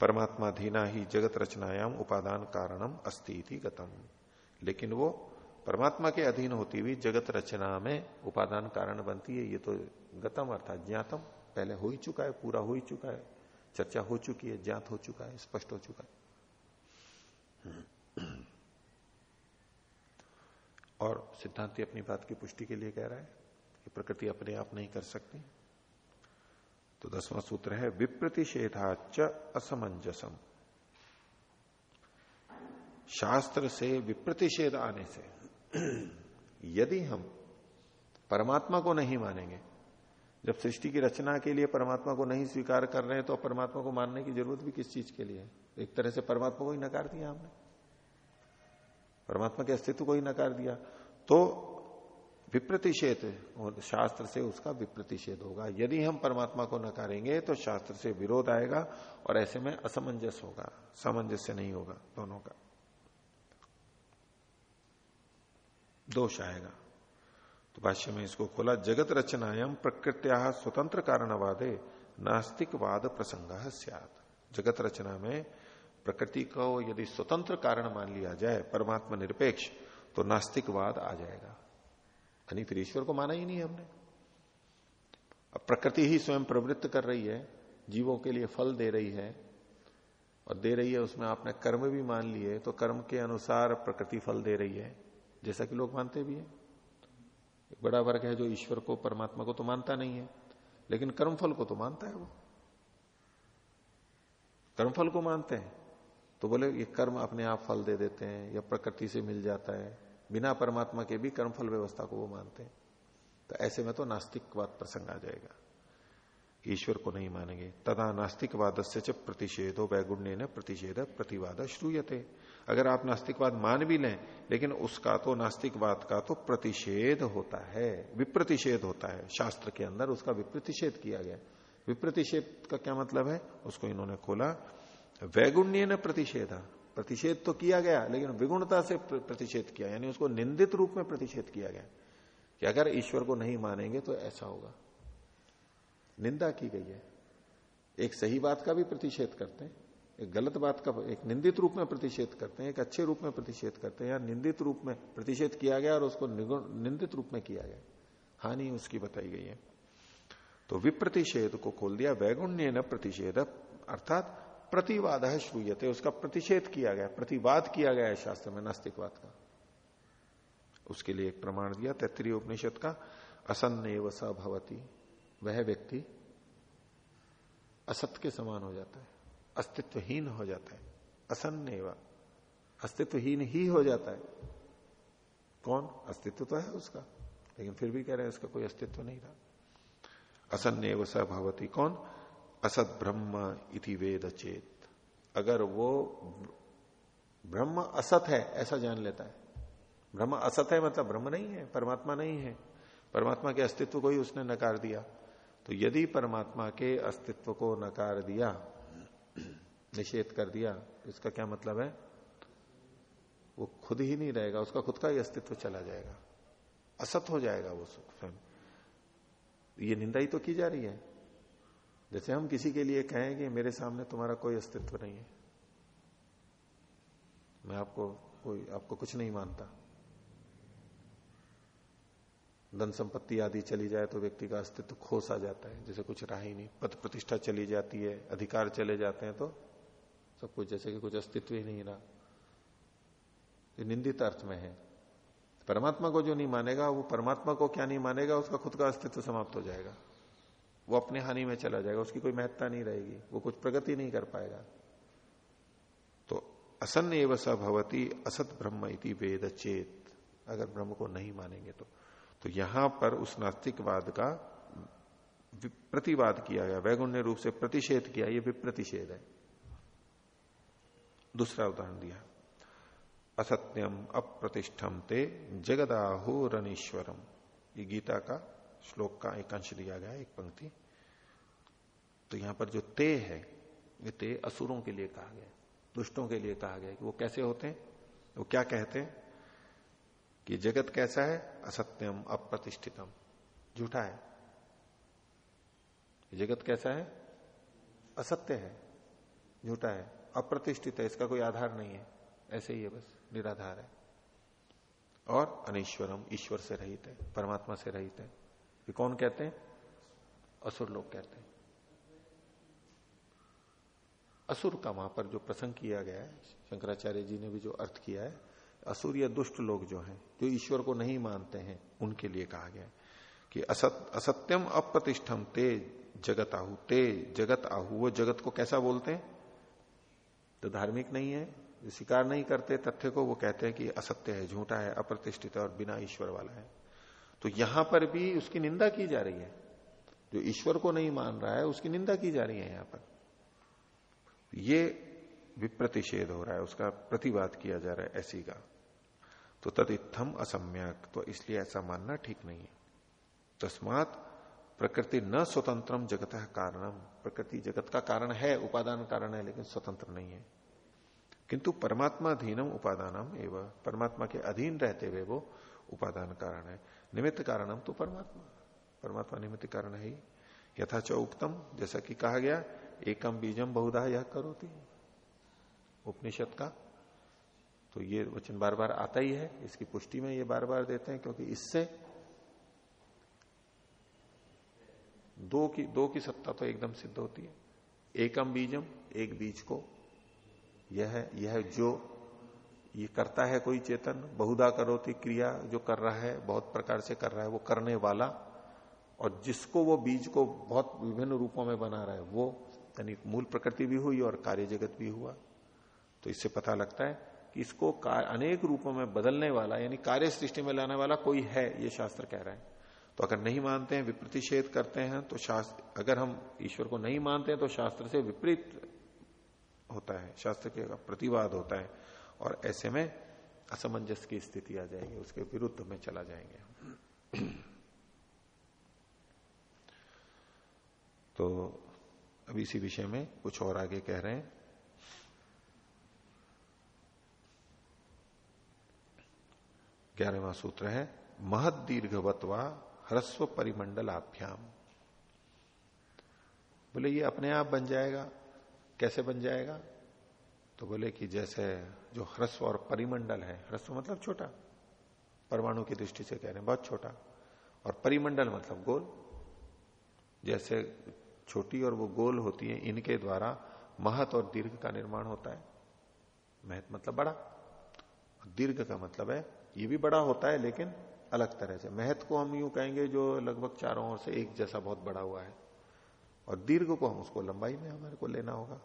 परमात्मा धीना ही जगत रचनायाम उपादान कारणम अस्ती गतम। लेकिन वो परमात्मा के अधीन होती हुई जगत रचना में उपादान कारण बनती है, ये तो गतम अर्थात ज्ञातम। पहले हो ही चुका है, पूरा हो ही चुका है। चर्चा हो चुकी है, ज्ञात हो चुका है, स्पष्ट हो चुका है। और सिद्धांति अपनी बात की पुष्टि के लिए कह रहा है कि प्रकृति अपने आप नहीं कर सकती। तो दसवां सूत्र है विप्रतिषेधाच असमंजसम। शास्त्र से विप्रतिषेध आने से [clears throat] यदि हम परमात्मा को नहीं मानेंगे, जब सृष्टि की रचना के लिए परमात्मा को नहीं स्वीकार कर रहे हैं तो परमात्मा को मानने की ज़रूरत भी किस चीज़ के लिए है? एक तरह से परमात्मा को ही नकार दिया हमने। परमात्मा के अस्तित्व को ही नकार दिया। तो विप्रतिषेध शास्त्र से उसका विप्रतिषेध होगा। यदि हम परमात्मा को नकारेंगे तो शास्त्र से विरोध आएगा, और ऐसे में असमंजस होगा। सामंजस्य नहीं होगा दोनों का। दोष आएगा। तो भाष्य में इसको खोला, जगत रचनायाम प्रकृत्या स्वतंत्र कारणवादे, नास्तिकवाद प्रसंग जगत रचना में प्रकृति को यदि स्वतंत्र कारण मान लिया जाए, परमात्मा निरपेक्ष तो नास्तिकवाद आ जाएगा। यानी फिर ईश्वर को माना ही नहीं हमने। अब प्रकृति ही स्वयं प्रवृत्त कर रही है, जीवों के लिए फल दे रही है, और दे रही है उसमें आपने कर्म भी मान लिए तो कर्म के अनुसार प्रकृति फल दे रही है। जैसा कि लोग मानते भी है। एक बड़ा वर्ग है जो ईश्वर को, परमात्मा को तो मानता नहीं है, लेकिन कर्मफल को तो मानता है वो। कर्मफल को मानते हैं तो बोले, ये कर्म अपने आप फल दे देते हैं, या प्रकृति से मिल जाता है। बिना परमात्मा के भी कर्मफल व्यवस्था को वो मानते हैं। तो ऐसे में तो नास्तिकवाद प्रसंग आ जाएगा। ईश्वर को नहीं मानेंगे। तदा नास्तिकवाद से प्रतिषेधो वैगुण्य ने प्रतिषेध प्रतिवाद श्रूयते। अगर आप नास्तिकवाद मान भी लें, लेकिन उसका तो नास्तिकवाद का तो प्रतिषेध होता है, विप्रतिषेध होता है। शास्त्र के अंदर उसका विप्रतिषेध किया गया। विप्रतिषेध का क्या मतलब है? उसको इन्होंने खोला वैगुण्य ने प्रतिषेध। प्रतिषेध तो किया गया, लेकिन विगुणता से प्रतिषेध किया, यानी उसको निंदित रूप में प्रतिषेध किया गया। कि अगर ईश्वर को नहीं मानेंगे तो ऐसा होगा। निंदा की गई है। एक सही बात का भी प्रतिषेध करते हैं। एक गलत बात का एक निंदित रूप में प्रतिषेध करते हैं, एक अच्छे रूप में प्रतिषेध करते हैं, या निंदित रूप में प्रतिषेध किया गया और उसको निंदित रूप में किया गया। हानि उसकी बताई गई है। तो विप्रतिषेध को खोल दिया, वैगुण्य न प्रतिषेध, अर्थात प्रतिवाद श्रूयते, उसका प्रतिषेध किया गया, प्रतिवाद किया गया है शास्त्र में नास्तिकवाद का। उसके लिए एक प्रमाण दिया तैतरीय उपनिषद का असन्न व भवती, वह व्यक्ति असत्य के समान हो जाता है। अस्तित्वहीन हो जाता है असन्न अस्तित्वहीन ही हो जाता है। कौन? अस्तित्व तो है उसका। लेकिन फिर भी कह रहे हैं उसका कोई अस्तित्व नहीं था असन्न व भवती। कौन? असत ब्रह्म इति वेद चेत। अगर वो ब्रह्म असत है, ऐसा जान लेता है। ब्रह्म असत है मतलब ब्रह्म नहीं है, परमात्मा नहीं है। परमात्मा के अस्तित्व को ही उसने नकार दिया। तो यदि परमात्मा के अस्तित्व को नकार दिया निषेध कर दिया, इसका क्या मतलब है? वो खुद ही नहीं रहेगा, उसका खुद का ही अस्तित्व चला जाएगा। असत हो जाएगा वो सुख स्वयं। ये निंदा ही तो की जा रही है। जैसे हम किसी के लिए कहें कि मेरे सामने तुम्हारा कोई अस्तित्व नहीं है। मैं आपको कोई, आपको कुछ नहीं मानता। धन संपत्ति आदि चली जाए तो व्यक्ति का अस्तित्व खोस जाता है। जैसे कुछ रहा ही नहीं। पद प्रतिष्ठा चली जाती है, अधिकार चले जाते हैं तो सब कुछ, जैसे कि कुछ अस्तित्व ही नहीं रहा। ये निंदित अर्थ में है। परमात्मा को जो नहीं मानेगा, वो परमात्मा को क्या नहीं मानेगा, उसका खुद का अस्तित्व समाप्त हो जाएगा। वो अपने हानि में चला जाएगा, उसकी कोई महत्ता नहीं रहेगी, वो कुछ प्रगति नहीं कर पाएगा। तो असन्न एवं स भवती असत ब्रह्म इति वेद चेत। अगर ब्रह्म को नहीं मानेंगे तो। तो यहाँ पर उस नास्तिकवाद का प्रतिवाद किया गया, वैगुण्य रूप से प्रतिषेध किया, ये विप्रतिषेध है। दूसरा उदाहरण दिया। असत्यम अप्रतिष्ठम ते जगदाहुरनीश्वरम। ये गीता का श्लोक का एक अंश दिया गया, एक पंक्ति। तो यहाँ पर जो ते है, ये ते असुरों के लिए कहा गया, दुष्टों के लिए कहा गया कि वो कैसे होते हैं, वो क्या कहते हैं? कि जगत कैसा है? असत्यम अप्रतिष्ठितम। झूठा है। जगत कैसा है? असत्य है। झूठा है। अप्रतिष्ठित है, इसका कोई आधार नहीं है। ऐसे ही है बस, निराधार है। और अनिश्वरम, ईश्वर से रहित है, परमात्मा से रहित है। ये कौन कहते हैं? असुर लोग कहते हैं। असुर का वहाँ पर जो प्रसंग किया गया है, शंकराचार्य जी ने भी जो अर्थ किया है, असुर या दुष्ट लोग जो हैं, जो ईश्वर को नहीं मानते हैं, उनके लिए कहा गया है कि असत, असत्यम अप्रतिष्ठम, ते जगत आहु, ते जगत आहु, वो जगत को कैसा बोलते हैं? तो धार्मिक नहीं है स्वीकार नहीं करते, तथ्य को वो कहते हैं कि असत्य है, झूठा है, अप्रतिष्ठित है और बिना ईश्वर वाला है। तो यहाँ पर भी उसकी निंदा की जा रही है। जो ईश्वर को नहीं मान रहा है, उसकी निंदा की जा रही है यहाँ पर। ये विप्रतिषेध हो रहा है, उसका प्रतिवाद किया जा रहा है ऐसी का। तो तदित्थम असम्यक तो इसलिए ऐसा मानना ठीक नहीं है। तस्मात प्रकृति न स्वतंत्रम जगत कारणम। प्रकृति जगत का कारण है, उपादान कारण है, लेकिन स्वतंत्र नहीं है। किंतु परमात्मा अधीनम उपादानम एवं परमात्मा के अधीन रहते हुए वो उपादान कारण है। निमित्त कारणम तो परमात्मा। परमात्मा निमित्त कारण है ही। यथा च उक्तम, जैसा कि कहा गया, एकम बीजम बहुधा यह करोती। उपनिषद का। तो ये वचन बार बार आता ही है। इसकी पुष्टि में ये बार बार देते हैं, क्योंकि इससे दो की दो की सत्ता तो एकदम सिद्ध होती है। एकम बीजम, एक बीज को। यह यह जो ये करता है कोई चेतन, बहुधा करोती क्रिया जो कर रहा है, बहुत प्रकार से कर रहा है, वो करने वाला, और जिसको वो बीज को बहुत विभिन्न रूपों में बना रहा है, वो यानी मूल प्रकृति भी हुई और कार्य जगत भी हुआ। तो इससे पता लगता है कि इसको अनेक रूपों में बदलने वाला, यानी कार्य सृष्टि में लाने वाला कोई है, ये शास्त्र कह रहा है। तो अगर नहीं मानते हैं, विप्रतिषेध करते हैं तो शास्त्र, अगर हम ईश्वर को नहीं मानते हैं तो शास्त्र से विपरीत होता है। शास्त्र के प्रतिवाद होता है, और ऐसे में असमंजस की स्थिति आ जाएगी, उसके विरुद्ध में चला जाएँगे तो अब इसी विषय में कुछ और आगे कह रहे हैं। ग्यारहवा सूत्र है महद दीर्घवत्वा ह्रस्व परिमंडलाभ्याम। बोले, ये अपने आप बन जाएगा। कैसे बन जाएगा? तो बोले कि जैसे जो ह्रस्व और परिमंडल है, ह्रस्व मतलब छोटा। परमाणु की दृष्टि से कह रहे हैं, बहुत छोटा। और परिमंडल मतलब गोल। जैसे छोटी और वो गोल होती है, इनके द्वारा महत और दीर्घ का निर्माण होता है। महत मतलब बड़ा। दीर्घ का मतलब है, ये भी बड़ा होता है, लेकिन अलग तरह से। महत को हम यूँ कहेंगे जो लगभग चारों ओर से एक जैसा बहुत बड़ा हुआ है। और दीर्घ को हम उसको लंबाई में हमारे को लेना होगा।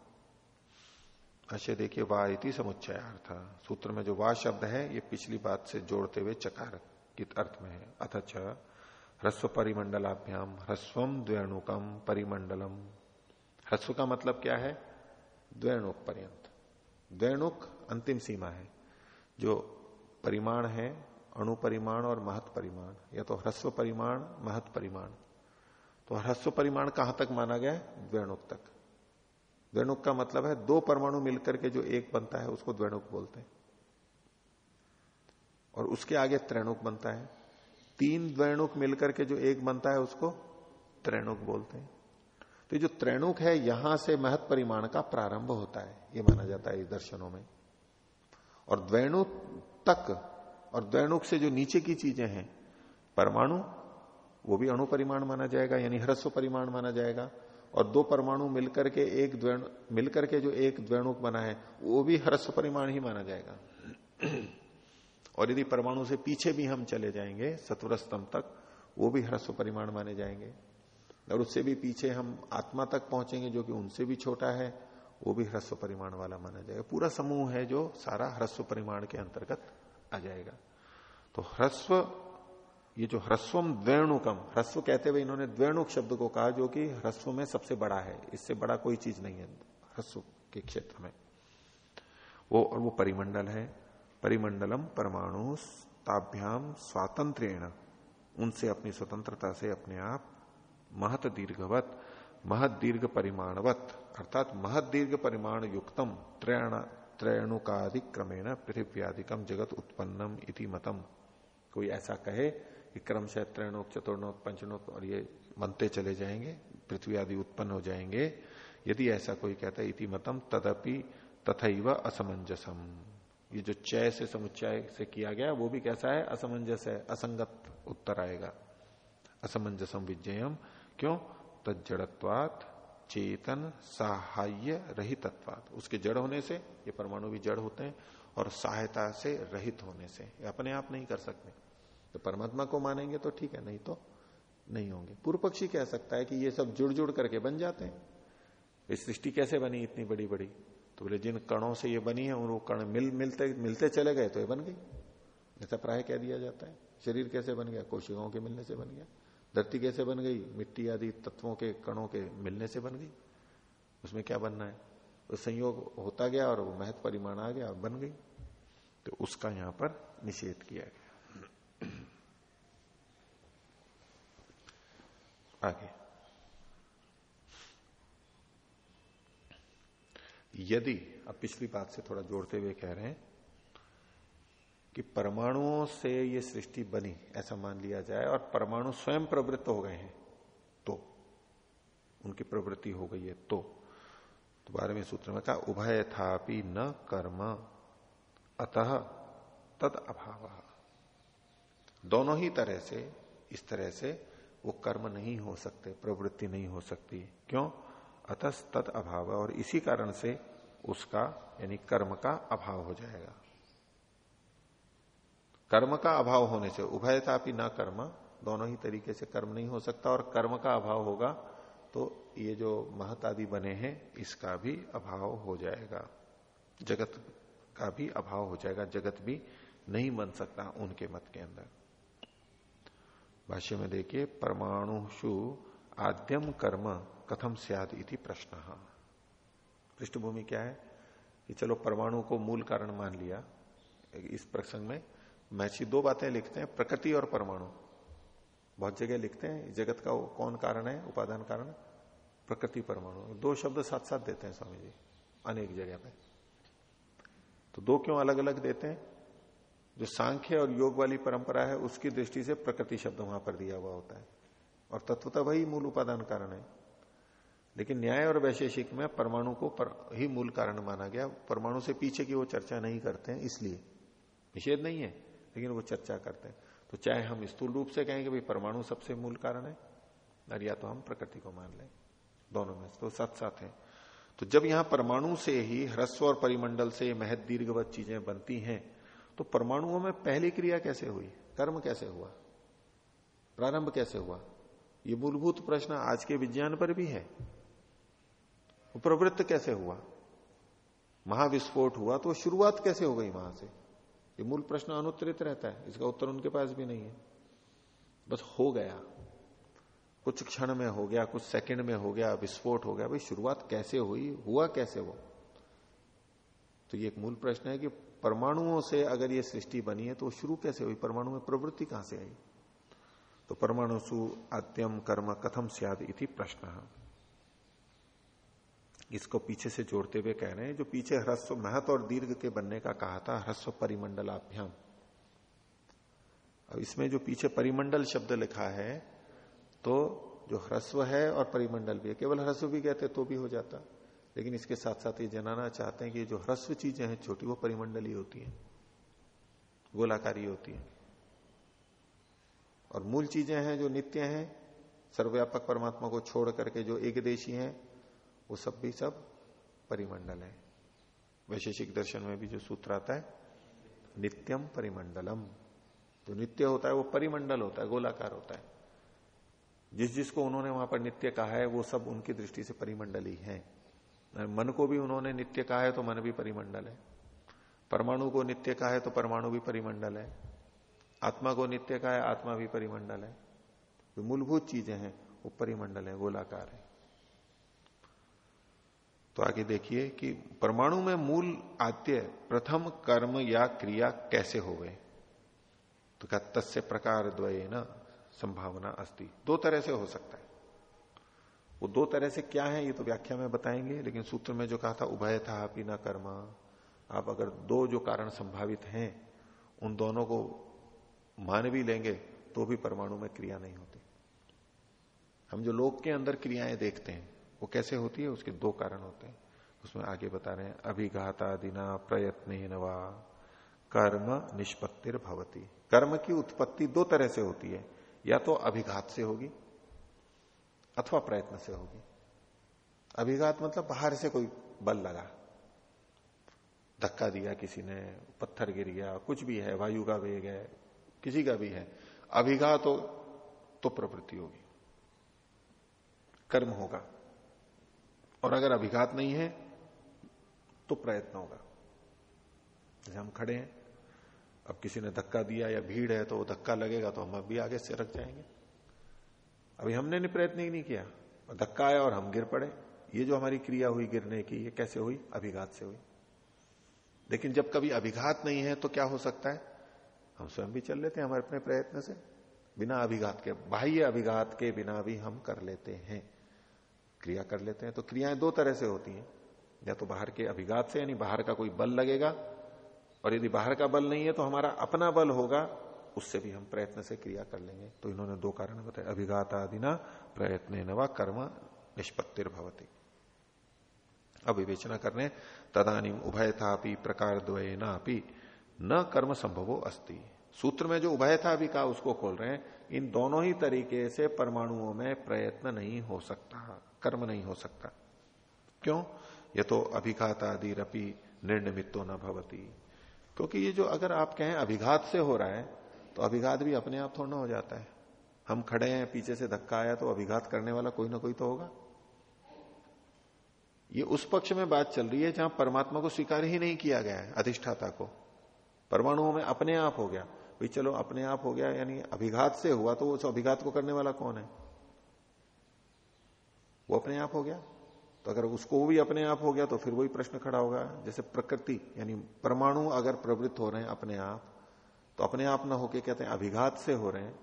अच्छा देखिए वाह इति समुच्चय अर्थ सूत्र में जो वाह शब्द है, ये पिछली बात से जोड़ते हुए चकार अर्थ में है। अथच ह्रस्व परिमंडलाभ्याम ह्रस्वम द्वेणुकम परिमंडलम। ह्रस्व का मतलब क्या है? द्वेणुक पर्यंत। द्वेणुक अंतिम सीमा है। जो परिमाण है अणु परिमाण और महत परिमाण, या तो ह्रस्व परिमाण, महत परिमाण। तो ह्रस्व परिमाण कहाँ तक माना गया द्वेणुक तक। द्वेणुक का मतलब है दो परमाणु मिलकर के जो एक बनता है, उसको द्वेणुक बोलते हैं। और उसके आगे त्रेणुक बनता है। तीन द्वेणुक मिलकर के जो एक बनता है, उसको त्रैणुक बोलते हैं। तो जो त्रैणुक है, यहाँ से महत परिमाण का प्रारंभ होता है। ये माना जाता है इस दर्शनों में। और द्वैणुक तक और द्वैणुक से जो नीचे की चीज़ें हैं, परमाणु, वो भी अणु परिमाण माना जाएगा, यानी ह्रस्व परिमाण माना जाएगा, और दो परमाणु मिलकर के एक द्वैण, मिलकर के जो एक द्वैणुक बना है, वो भी ह्रस्व परिमाण ही माना जाएगा। और यदि परमाणु से पीछे भी हम चले जाएँगे सत्वर स्तंभ तक, वो भी ह्रस्व परिमाण माने जाएँगे। और उससे भी पीछे हम आत्मा तक पहुँचेंगे, जो कि उनसे भी छोटा है, वो भी ह्रस्व परिमाण वाला माना जाएगा। पूरा समूह है जो सारा ह्रस्व परिमाण के अंतर्गत आ जाएगा। तो ह्रस्व, ये जो ह्रस्वम द्वेणुकम, ह्रस्व कहते हुए इन्होंने द्वेणुक शब्द को कहा जो कि ह्रस्व में सबसे बड़ा है, इससे बड़ा कोई चीज़ नहीं है, ह्रस्व के क्षेत्र में। वो, और वो परिमंडल है। परिमंडलम परमाणु ताभ्याम स्वातंत्रेण उनसे अपनी स्वतंत्रता से अपने आप महत दीर्घवत, महत दीर्घ परिमाणवत, अर्थात महत दीर्घ परिमाण युक्तम, त्रयण त्रयणुकाधिक क्रमेण पृथ्व्यादिकम जगत उत्पन्नम इति मतम। कोई ऐसा कहे कि क्रमशः त्रैणोक, चतुर्णोक, पंचनोक और ये बनते चले जाएँगे पृथ्वी आदि उत्पन्न हो जाएँगे, यदि ऐसा कोई कहता है इति मतम, तदपि तथा असमंजसम। ये जो चय से समुच्चय से किया गया, वो भी कैसा है? असमंजस है, असंगत उत्तर आएगा। असमंजसम विजयम क्यों? तजड़त्वात चेतन सहाय रहितत्वात उसके जड़ होने से, ये परमाणु भी जड़ होते हैं, और सहायता से रहित होने से। अपने आप नहीं कर सकते। तो परमात्मा को मानेंगे तो ठीक है, नहीं तो नहीं होंगे। पूर्व पक्षी कह सकता है कि ये सब जुड़ जुड़ करके बन जाते हैं। ये सृष्टि कैसे बनी इतनी बड़ी बड़ी तो बोले, जिन कणों से ये बनी है वो कण मिल, मिलते मिलते चले गए तो ये बन गई। ऐसा प्राय कह दिया जाता है। शरीर कैसे बन गया? कोशिकाओं के मिलने से बन गया। धरती कैसे बन गई? मिट्टी आदि तत्वों के, कणों के मिलने से बन गई। उसमें क्या बनना है? तो संयोग होता गया और वो महत्व परिमाण आ गया और बन गई। तो उसका यहाँ पर निषेध किया गया। आगे। यदि, अब पिछली बात से थोड़ा जोड़ते हुए कह रहे हैं कि परमाणुओं से ये सृष्टि बनी, ऐसा मान लिया जाए, और परमाणु स्वयं प्रवृत्त हो गए हैं तो उनकी प्रवृत्ति हो गई है तो। बारहवें सूत्र में कहा, उभय था न कर्म, अतः तद अभाव। दोनों ही तरह से, इस तरह से वो कर्म नहीं हो सकते, प्रवृत्ति नहीं हो सकती। क्यों? अतः तद अभाव, और इसी कारण से उसका, यानी कर्म का अभाव हो जाएगा। कर्म का अभाव होने से उभयता भी ना कर्म, दोनों ही तरीके से कर्म नहीं हो सकता, और कर्म का अभाव होगा तो ये जो महतादि बने हैं, इसका भी अभाव हो जाएगा। जगत का भी अभाव हो जाएगा, जगत भी नहीं बन सकता उनके मत के अंदर। भाष्य में देखिए, परमाणुषु आद्यम कर्म, कथम सियाद इति प्रश्न। पृष्ठभूमि क्या है? कि चलो, परमाणु को मूल कारण मान लिया, इस प्रसंग में। महर्षि दो बातें लिखते हैं प्रकृति और परमाणु। बहुत जगह लिखते हैं जगत का कौन कारण है उपादान कारण? प्रकृति परमाणु। दो शब्द साथ साथ देते हैं स्वामी जी अनेक जगह पे। तो दो क्यों अलग अलग देते हैं? जो सांख्य और योग वाली परंपरा है उसकी दृष्टि से प्रकृति शब्द वहाँ पर दिया हुआ होता है। और तत्वता वही मूल उपादान कारण है। लेकिन न्याय और वैशेषिक में परमाणु को पर, ही मूल कारण माना गया। परमाणु से पीछे की वो चर्चा नहीं करते हैं इसलिए। निषेध नहीं है। लेकिन वो चर्चा करते हैं। तो चाहे हम स्थूल रूप से कहेंगे भाई परमाणु सबसे मूल कारण है, और या तो हम प्रकृति को मान लें, दोनों में तो साथ साथ है। तो जब यहाँ परमाणु से ही, ह्रस्व और परिमंडल से महद दीर्घवत चीज़ें बनती हैं तो परमाणुओं में पहली क्रिया कैसे हुई? कर्म कैसे हुआ? प्रारंभ कैसे हुआ? ये मूलभूत प्रश्न आज के विज्ञान पर भी है। प्रवृत्त कैसे हुआ? महाविस्फोट हुआ तो शुरुआत कैसे हो गई वहाँ से? ये मूल प्रश्न अनुत्तरित रहता है, इसका उत्तर उनके पास भी नहीं है। बस हो गया। कुछ क्षण में हो गया, कुछ सेकंड में हो गया, विस्फोट हो गया, भाई शुरुआत कैसे हुई, हुआ कैसे वो? तो ये एक मूल प्रश्न है कि परमाणुओं से अगर ये सृष्टि बनी है तो शुरू कैसे हुई? परमाणु में प्रवृत्ति कहाँ से आई? तो परमाणुसु आद्यम कर्म, कथम सियाद इति प्रश्न। इसको पीछे से जोड़ते हुए कह रहे हैं, जो पीछे ह्रस्व महत और दीर्घ के बनने का कहा था, ह्रस्व परिमंडलाभ्याम। अब इसमें जो पीछे परिमंडल शब्द लिखा है तो जो ह्रस्व है और परिमंडल भी है, केवल ह्रस्व भी कहते तो भी हो जाता। लेकिन इसके साथ साथ ये जनाना चाहते हैं कि जो ह्रस्व चीज़ें हैं, छोटी वो परिमंडली होती हैं, गोलाकारी होती है। और मूल चीज़ें हैं जो नित्य हैं, सर्वव्यापक परमात्मा को छोड़ करके जो एक देशी हैं वो सब भी सब परिमंडल है। वैशेषिक दर्शन में भी जो सूत्र आता है, नित्यम परिमंडलम। जो नित्य होता है, वो परिमंडल होता है, गोलाकार होता है। जिस जिसको उन्होंने वहाँ पर नित्य कहा है, वो सब उनकी दृष्टि से परिमंडल ही। है मन को भी उन्होंने नित्य कहा है तो मन भी परिमंडल है। परमाणु को नित्य कहा है तो परमाणु भी परिमंडल है। आत्मा को नित्य कहा है, आत्मा भी परिमंडल है। जो मूलभूत चीज़ें हैं, वो परिमंडल है, गोलाकार है। तो आगे देखिए कि परमाणु में मूल आद्य प्रथम कर्म या क्रिया कैसे हो गए तो क्या तस्य प्रकार द्वय न संभावना अस्ति। दो तरह से हो सकता है। वो दो तरह से क्या है, ये तो व्याख्या में बताएँगे, लेकिन सूत्र में जो कहा था, उभय था पीना कर्मा। आप अगर दो जो कारण संभावित हैं, उन दोनों को मान भी लेंगे तो भी परमाणु में क्रिया नहीं होती। हम जो लोक के अंदर क्रियाएँ देखते हैं वो कैसे होती है? उसके दो कारण होते हैं। उसमें आगे बता रहे हैं, अभिघाता दिना प्रयत्न कर्म निष्पत्तिर भवती। कर्म की उत्पत्ति दो तरह से होती है। या तो अभिघात से होगी, अथवा प्रयत्न से होगी। अभिघात मतलब बाहर से कोई बल लगा। धक्का दिया किसी ने, पत्थर गिर गया, कुछ भी है, वायु का वेग है, किसी का भी है। अभिघात हो तो प्रवृत्ति होगी। कर्म होगा। और अगर अभिघात नहीं है तो प्रयत्न होगा। जैसे हम खड़े हैं, अब किसी ने धक्का दिया या भीड़ है तो वो धक्का लगेगा तो हम अभी आगे से रख जाएँगे। अभी हमने नहीं, प्रयत्न ही नहीं किया। धक्का आया और हम गिर पड़े। ये जो हमारी क्रिया हुई गिरने की, ये कैसे हुई? अभिघात से हुई। लेकिन जब कभी अभिघात नहीं है तो क्या हो सकता है? हम स्वयं भी चल लेते हैं हमारे अपने प्रयत्न से। बिना अभिघात के, बाह्य अभिघात के बिना भी हम कर लेते हैं। क्रिया कर लेते हैं। तो क्रियाएँ दो तरह से होती हैं। या तो बाहर के अभिघात से, यानी बाहर का कोई बल लगेगा, और यदि बाहर का बल नहीं है तो हमारा अपना बल होगा, उससे भी हम प्रयत्न से क्रिया कर लेंगे। तो इन्होंने दो कारण बताए। अभिघात आदि ना, प्रयत्न कर्म निष्पत्तिर भवती अब विवेचना करने तदानी उभय था प्रकार द्वय न कर्म संभवो अस्ति। सूत्र में जो उभय था अभी कहा उसको खोल रहे हैं, इन दोनों ही तरीके से परमाणुओं में प्रयत्न नहीं हो सकता। कर्म नहीं हो सकता। क्यों? ये तो अभिघात आदि रपी निर्निमित्तो न भवती। क्योंकि ये जो अगर आप कहें अभिघात से हो रहा है तो अभिघात भी अपने आप थोड़ा हो जाता है। हम खड़े हैं, पीछे से धक्का आया तो अभिघात करने वाला कोई ना कोई तो होगा। ये उस पक्ष में बात चल रही है जहाँ परमात्मा को स्वीकार ही नहीं किया गया है, अधिष्ठाता को। परमाणुओं में अपने आप हो गया। भाई चलो, अपने आप हो गया, यानी अभिघात से हुआ तो उस अभिघात को करने वाला कौन है? वो अपने आप हो गया। तो अगर उसको भी अपने आप हो गया तो फिर वही प्रश्न खड़ा होगा। जैसे प्रकृति, यानी परमाणु अगर प्रवृत्त हो रहे हैं अपने आप तो अपने आप ना होके कहते हैं अभिघात से हो रहे हैं।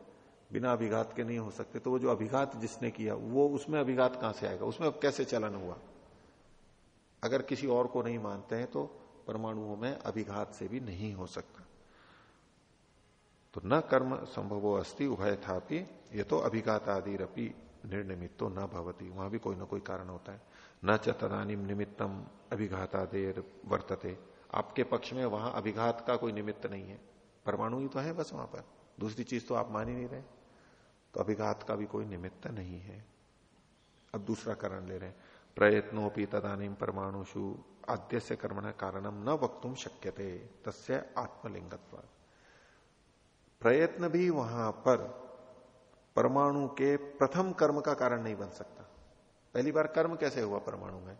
बिना अभिघात के नहीं हो सकते। तो वो जो अभिघात जिसने किया, वो उसमें अभिघात कहाँ से आएगा? उसमें कैसे चलन हुआ? अगर किसी और को नहीं मानते हैं तो परमाणुओं में अभिघात से भी नहीं हो सकता। तो न कर्म संभवो अस्ति उभय था ये तो अभिघात आदि रपी निर्निमित्तो न भवती, वहाँ भी कोई ना कोई कारण होता है। न च तदानिम निमित्तम अभिघातादेर वर्तते। आपके पक्ष में वहाँ अभिघात का कोई निमित्त नहीं है। परमाणु ही तो है बस वहाँ पर। दूसरी चीज़ तो आप मान ही नहीं रहे। तो अभिघात का भी कोई निमित्त नहीं है। अब दूसरा कारण ले रहे हैं। प्रयत्नोपी तदानीम परमाणुषु आद्य से कर्मण कारणम न वक्तुम शक्य थे तस्य आत्मलिंगत्व प्रयत्न भी वहाँ पर परमाणु के प्रथम कर्म का कारण नहीं बन सकता। पहली बार कर्म कैसे हुआ परमाणु में?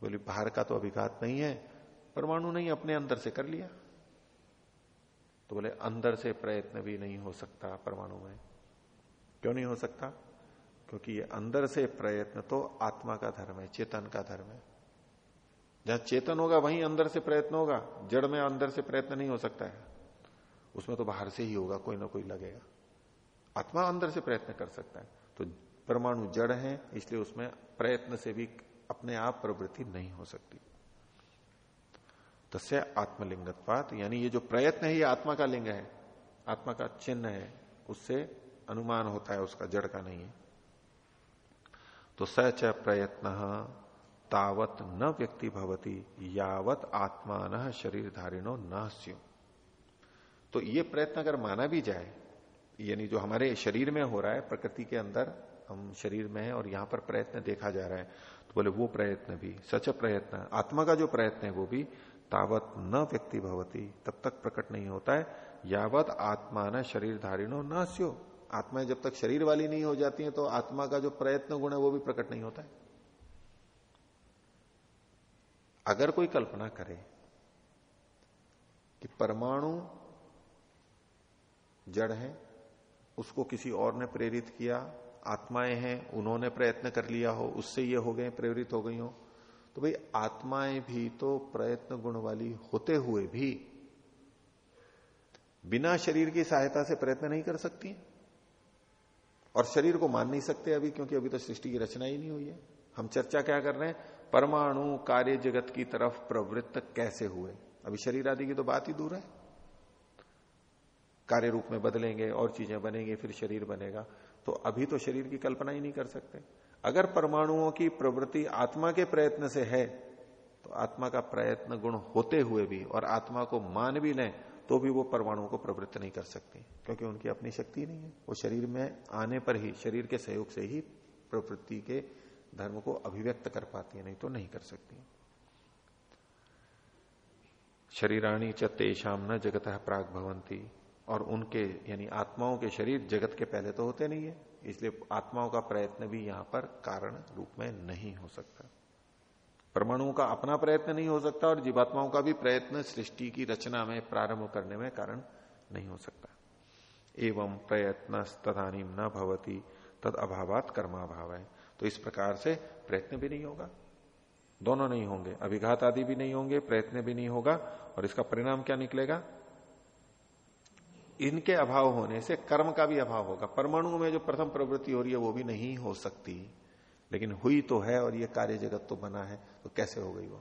बोली, बाहर का तो अभिघात नहीं है, परमाणु नहीं अपने अंदर से कर लिया। तो बोले, अंदर से प्रयत्न भी नहीं हो सकता परमाणु में। क्यों नहीं हो सकता? क्योंकि ये अंदर से प्रयत्न तो आत्मा का धर्म है, चेतन का धर्म है। जहाँ चेतन होगा, वहीं अंदर से प्रयत्न होगा। जड़ में अंदर से प्रयत्न नहीं हो सकता है। उसमें तो बाहर से ही होगा, कोई ना कोई लगेगा। आत्मा अंदर से प्रयत्न कर सकता है। तो परमाणु जड़ है, इसलिए उसमें प्रयत्न से भी अपने आप प्रवृत्ति नहीं हो सकती। तस्य आत्मलिंगत्वात, यानी ये जो प्रयत्न है, ये आत्मा का लिंग है। आत्मा का चिन्ह है, उससे अनुमान होता है, उसका जड़ का नहीं है। तो सच प्रयत्न, तावत न व्यक्ति भवती, यावत आत्मान शरीर धारिणो न तो ये प्रयत्न अगर माना भी जाए यानी जो हमारे शरीर में हो रहा है, प्रकृति के अंदर हम शरीर में है और यहाँ पर प्रयत्न देखा जा रहा है। तो बोले, वो प्रयत्न भी, सच प्रयत्न, आत्मा का जो प्रयत्न है वो भी तावत न व्यक्ति भवती, तब तक प्रकट नहीं होता है। यावत आत्मा न शरीर धारिणो न स्यो आत्माएँ जब तक शरीर वाली नहीं हो जाती है तो आत्मा का जो प्रयत्न गुण है वो भी प्रकट नहीं होता है। अगर कोई कल्पना करे कि परमाणु जड़ है उसको किसी और ने प्रेरित किया, आत्माएँ हैं, उन्होंने प्रयत्न कर लिया हो, उससे ये हो गए, प्रेरित हो गई हो। तो भाई, आत्माएँ भी तो प्रयत्न गुण वाली होते हुए भी बिना शरीर की सहायता से प्रयत्न नहीं कर सकती। और शरीर को मान नहीं सकते अभी, क्योंकि अभी तो सृष्टि की रचना ही नहीं हुई है। हम चर्चा क्या कर रहे हैं? परमाणु कार्य जगत की तरफ़ प्रवृत्त कैसे हुए? अभी शरीर आदि की तो बात ही दूर है। कार्य रूप में बदलेंगे और चीज़ें बनेंगी, फिर शरीर बनेगा। तो अभी तो शरीर की कल्पना ही नहीं कर सकते। अगर परमाणुओं की प्रवृत्ति आत्मा के प्रयत्न से है तो आत्मा का प्रयत्न गुण होते हुए भी और आत्मा को मान भी लें तो भी वो परमाणुओं को प्रवृत्त नहीं कर सकती, क्योंकि उनकी अपनी शक्ति नहीं है। वो शरीर में आने पर ही, शरीर के सहयोग से ही प्रवृत्ति के धर्म को अभिव्यक्त कर पाती है, नहीं तो नहीं कर सकती। शरीराणी च न जगत प्राग भवंती और उनके, यानी आत्माओं के शरीर जगत के पहले तो होते नहीं है, इसलिए आत्माओं का प्रयत्न भी यहाँ पर कारण रूप में नहीं हो सकता। परमाणुओं का अपना प्रयत्न नहीं हो सकता और जीवात्माओं का भी प्रयत्न सृष्टि की रचना में, प्रारंभ करने में कारण नहीं हो सकता। एवं प्रयत्न तदानी न भवती, तद अभावात कर्माभाव। है तो इस प्रकार से प्रयत्न भी नहीं होगा। दोनों नहीं होंगे। अभिघात आदि भी नहीं होंगे, प्रयत्न भी नहीं होगा, और इसका परिणाम क्या निकलेगा? इनके अभाव होने से कर्म का भी अभाव होगा। परमाणु में जो प्रथम प्रवृत्ति हो रही है, वो भी नहीं हो सकती। लेकिन हुई तो है और ये कार्य जगत तो बना है तो कैसे हो गई वो?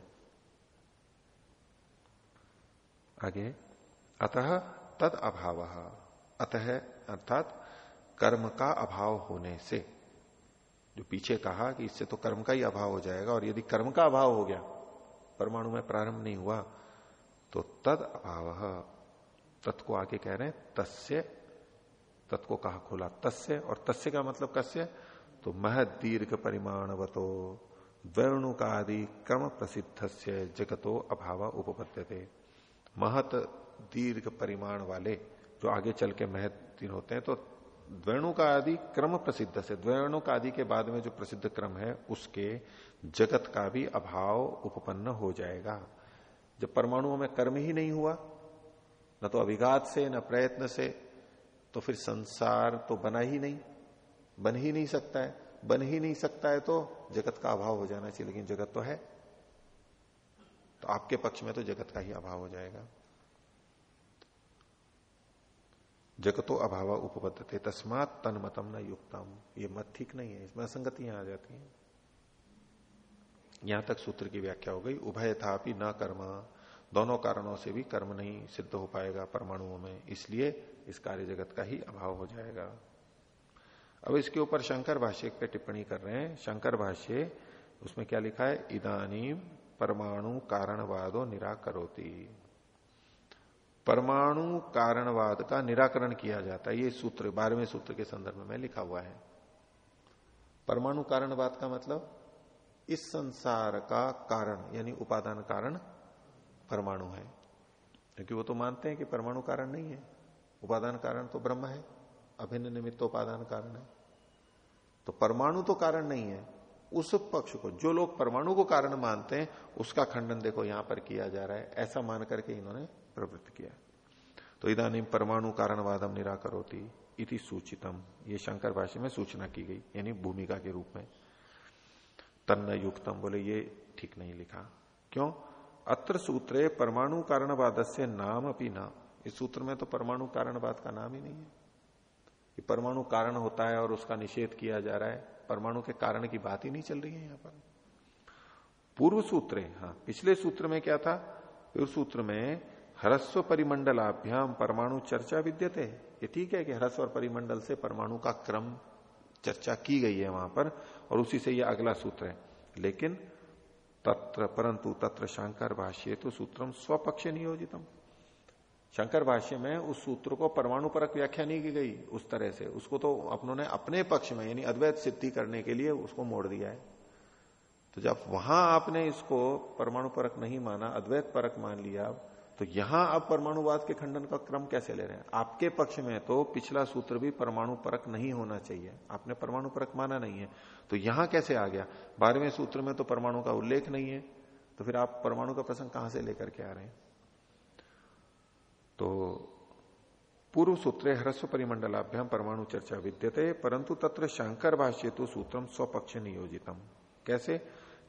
आगे। अतः तद अभाव। अतः अर्थात कर्म का अभाव होने से। जो पीछे कहा कि इससे तो कर्म का ही अभाव हो जाएगा और यदि कर्म का अभाव हो गया, परमाणु में प्रारंभ नहीं हुआ तो तद अभाव। तत् को आगे कह रहे हैं, तस्य तत् को कहा खोला? तस्य, और तस्य का मतलब कस्य? तो महद दीर्घ परिमाणवतो द्वैणुकादि क्रम प्रसिद्ध से जगतो अभाव उपपद्य थे महत दीर्घ परिमाण वाले जो आगे चल के महत दिन होते हैं तो द्वैणु का आदि क्रम प्रसिद्ध से द्वैणु का आदि के बाद में जो प्रसिद्ध क्रम है, उसके जगत का भी अभाव उपपन्न हो जाएगा। जब परमाणुओं में कर्म ही नहीं हुआ न तो अभिघात से, न प्रयत्न से तो फिर संसार तो बना ही नहीं, बन ही नहीं सकता है। बन ही नहीं सकता है तो जगत का अभाव हो जाना चाहिए, लेकिन जगत तो है। तो आपके पक्ष में तो जगत का ही अभाव हो जाएगा। जगतो अभाव उपबद्ध थे तस्मात तनमतम न युक्तम। ये मत ठीक नहीं है, इसमें असंगतियाँ आ जाती हैं। यहाँ तक सूत्र की व्याख्या हो गई उभय था न कर्म। दोनों कारणों से भी कर्म नहीं सिद्ध हो पाएगा परमाणुओं में, इसलिए इस कार्य जगत का ही अभाव हो जाएगा। अब इसके ऊपर शंकर भाष्य पे टिप्पणी कर रहे हैं। शंकर भाष्य, उसमें क्या लिखा है? इदानी परमाणु कारणवादो निराकरोती। परमाणु कारणवाद का निराकरण किया जाता है। ये सूत्र, बारहवें सूत्र के संदर्भ में लिखा हुआ है। परमाणु कारणवाद का मतलब इस संसार का कारण, यानी उपादान कारण परमाणु है। क्योंकि वो तो मानते हैं कि परमाणु कारण नहीं है। उपादान कारण तो ब्रह्म है। अभिन्न निमित्त उपादान कारण है। तो परमाणु तो कारण नहीं है। उस पक्ष को, जो लोग परमाणु को कारण मानते हैं, उसका खंडन देखो यहाँ पर किया जा रहा है। ऐसा मान करके इन्होंने प्रवृत्त किया। तो इधानी परमाणु कारणवादम निराकरोती इति सूचितम। ये शंकर भाषा में सूचना की गई, यानी भूमिका के रूप में। तन्न युक्तम बोले, ये ठीक नहीं लिखा। क्यों? अत्र सूत्रे परमाणु कारणवाद से नाम अपनी नाम। इस सूत्र में तो परमाणु कारणवाद का नाम ही नहीं है। कि परमाणु कारण होता है और उसका निषेध किया जा रहा है। परमाणु के कारण की बात ही नहीं चल रही है यहाँ पर। पूर्व सूत्र हाँ पिछले सूत्र में क्या था? पूर्व सूत्र में हरस्व परिमंडलाभ्याम परमाणु चर्चा विद्यते। ये ठीक है कि हरस्व और परिमंडल से परमाणु का क्रम चर्चा की गई है वहाँ पर, और उसी से यह अगला सूत्र है। लेकिन तत्र, परंतु तत्र शंकर भाष्य तो सूत्रम स्वपक्ष नियोजितम। शंकर भाष्य में उस सूत्र को परमाणु परक व्याख्या नहीं की गई उस तरह से। उसको तो अपनों ने अपने पक्ष में, यानी अद्वैत सिद्धि करने के लिए उसको मोड़ दिया है। तो जब वहाँ आपने इसको परमाणु परक नहीं माना, अद्वैत परक मान लिया तो यहाँ आप परमाणुवाद के खंडन का क्रम कैसे ले रहे हैं? आपके पक्ष में तो पिछला सूत्र भी परमाणु परक नहीं होना चाहिए। आपने परमाणु परक माना नहीं है। तो यहाँ कैसे आ गया? बारहवें सूत्र में तो परमाणु का उल्लेख नहीं है। तो फिर आप परमाणु का प्रसंग कहाँ से लेकर के आ रहे हैं? तो पूर्व सूत्रे ह्रस्व परिमंडलाभ्याम परमाणु चर्चा विद्यते, परंतु तत्र शंकर भाष्य तो सूत्रम स्वपक्ष नियोजितम। कैसे?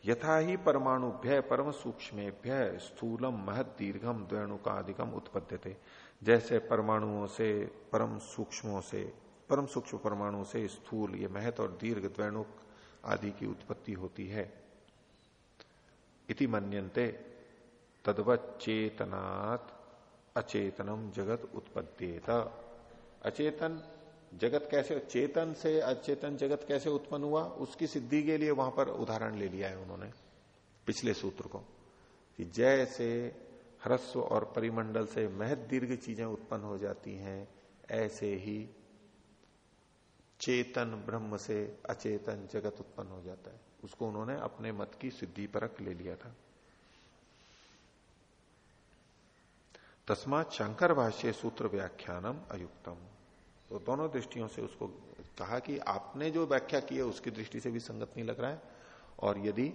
यथा ही परमाणुभ्य परम सूक्ष्मेभ्य स्थूलम महत दीर्घम द्वेणुकाधिकम उत्पद्य जैसे परमाणुओं से, परम सूक्ष्मों से, परम सूक्ष्म परमाणु से स्थूल ये महत और दीर्घ द्वेणुक आदि की उत्पत्ति होती है। इति मन्यन्ते तदवत चेतनात् अचेतनम जगत उत्पद्येत। अचेतन जगत कैसे, चेतन से, अचेतन जगत कैसे उत्पन्न हुआ, उसकी सिद्धि के लिए वहाँ पर उदाहरण ले लिया है उन्होंने, पिछले सूत्र को, कि जैसे ह्रस्व और परिमंडल से महत दीर्घ चीज़ें उत्पन्न हो जाती हैं, ऐसे ही चेतन ब्रह्म से अचेतन जगत उत्पन्न हो जाता है। उसको उन्होंने अपने मत की सिद्धि परक ले लिया था। तस्मात शंकर भाष्य सूत्र व्याख्यानम अयुक्तम। तो दोनों दृष्टियों से उसको कहा कि आपने जो व्याख्या की है, उसकी दृष्टि से भी संगत नहीं लग रहा है। और यदि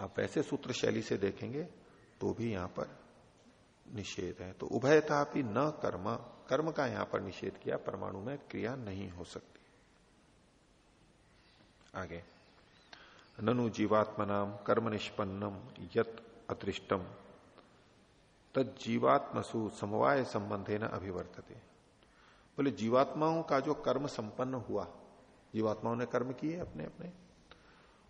आप वैसे सूत्र शैली से देखेंगे तो भी यहाँ पर निषेध है। तो उभयता भी न कर्म कर्म का यहाँ पर निषेध किया, परमाणु में क्रिया नहीं हो सकती। आगे। ननु जीवात्मनाम कर्म निष्पन्नम यत अतृष्टम तजीवात्मसु समवाय संबंधे न अभिवर्तते। बोले, जीवात्माओं का जो कर्म संपन्न हुआ, जीवात्माओं ने कर्म किए अपने अपने।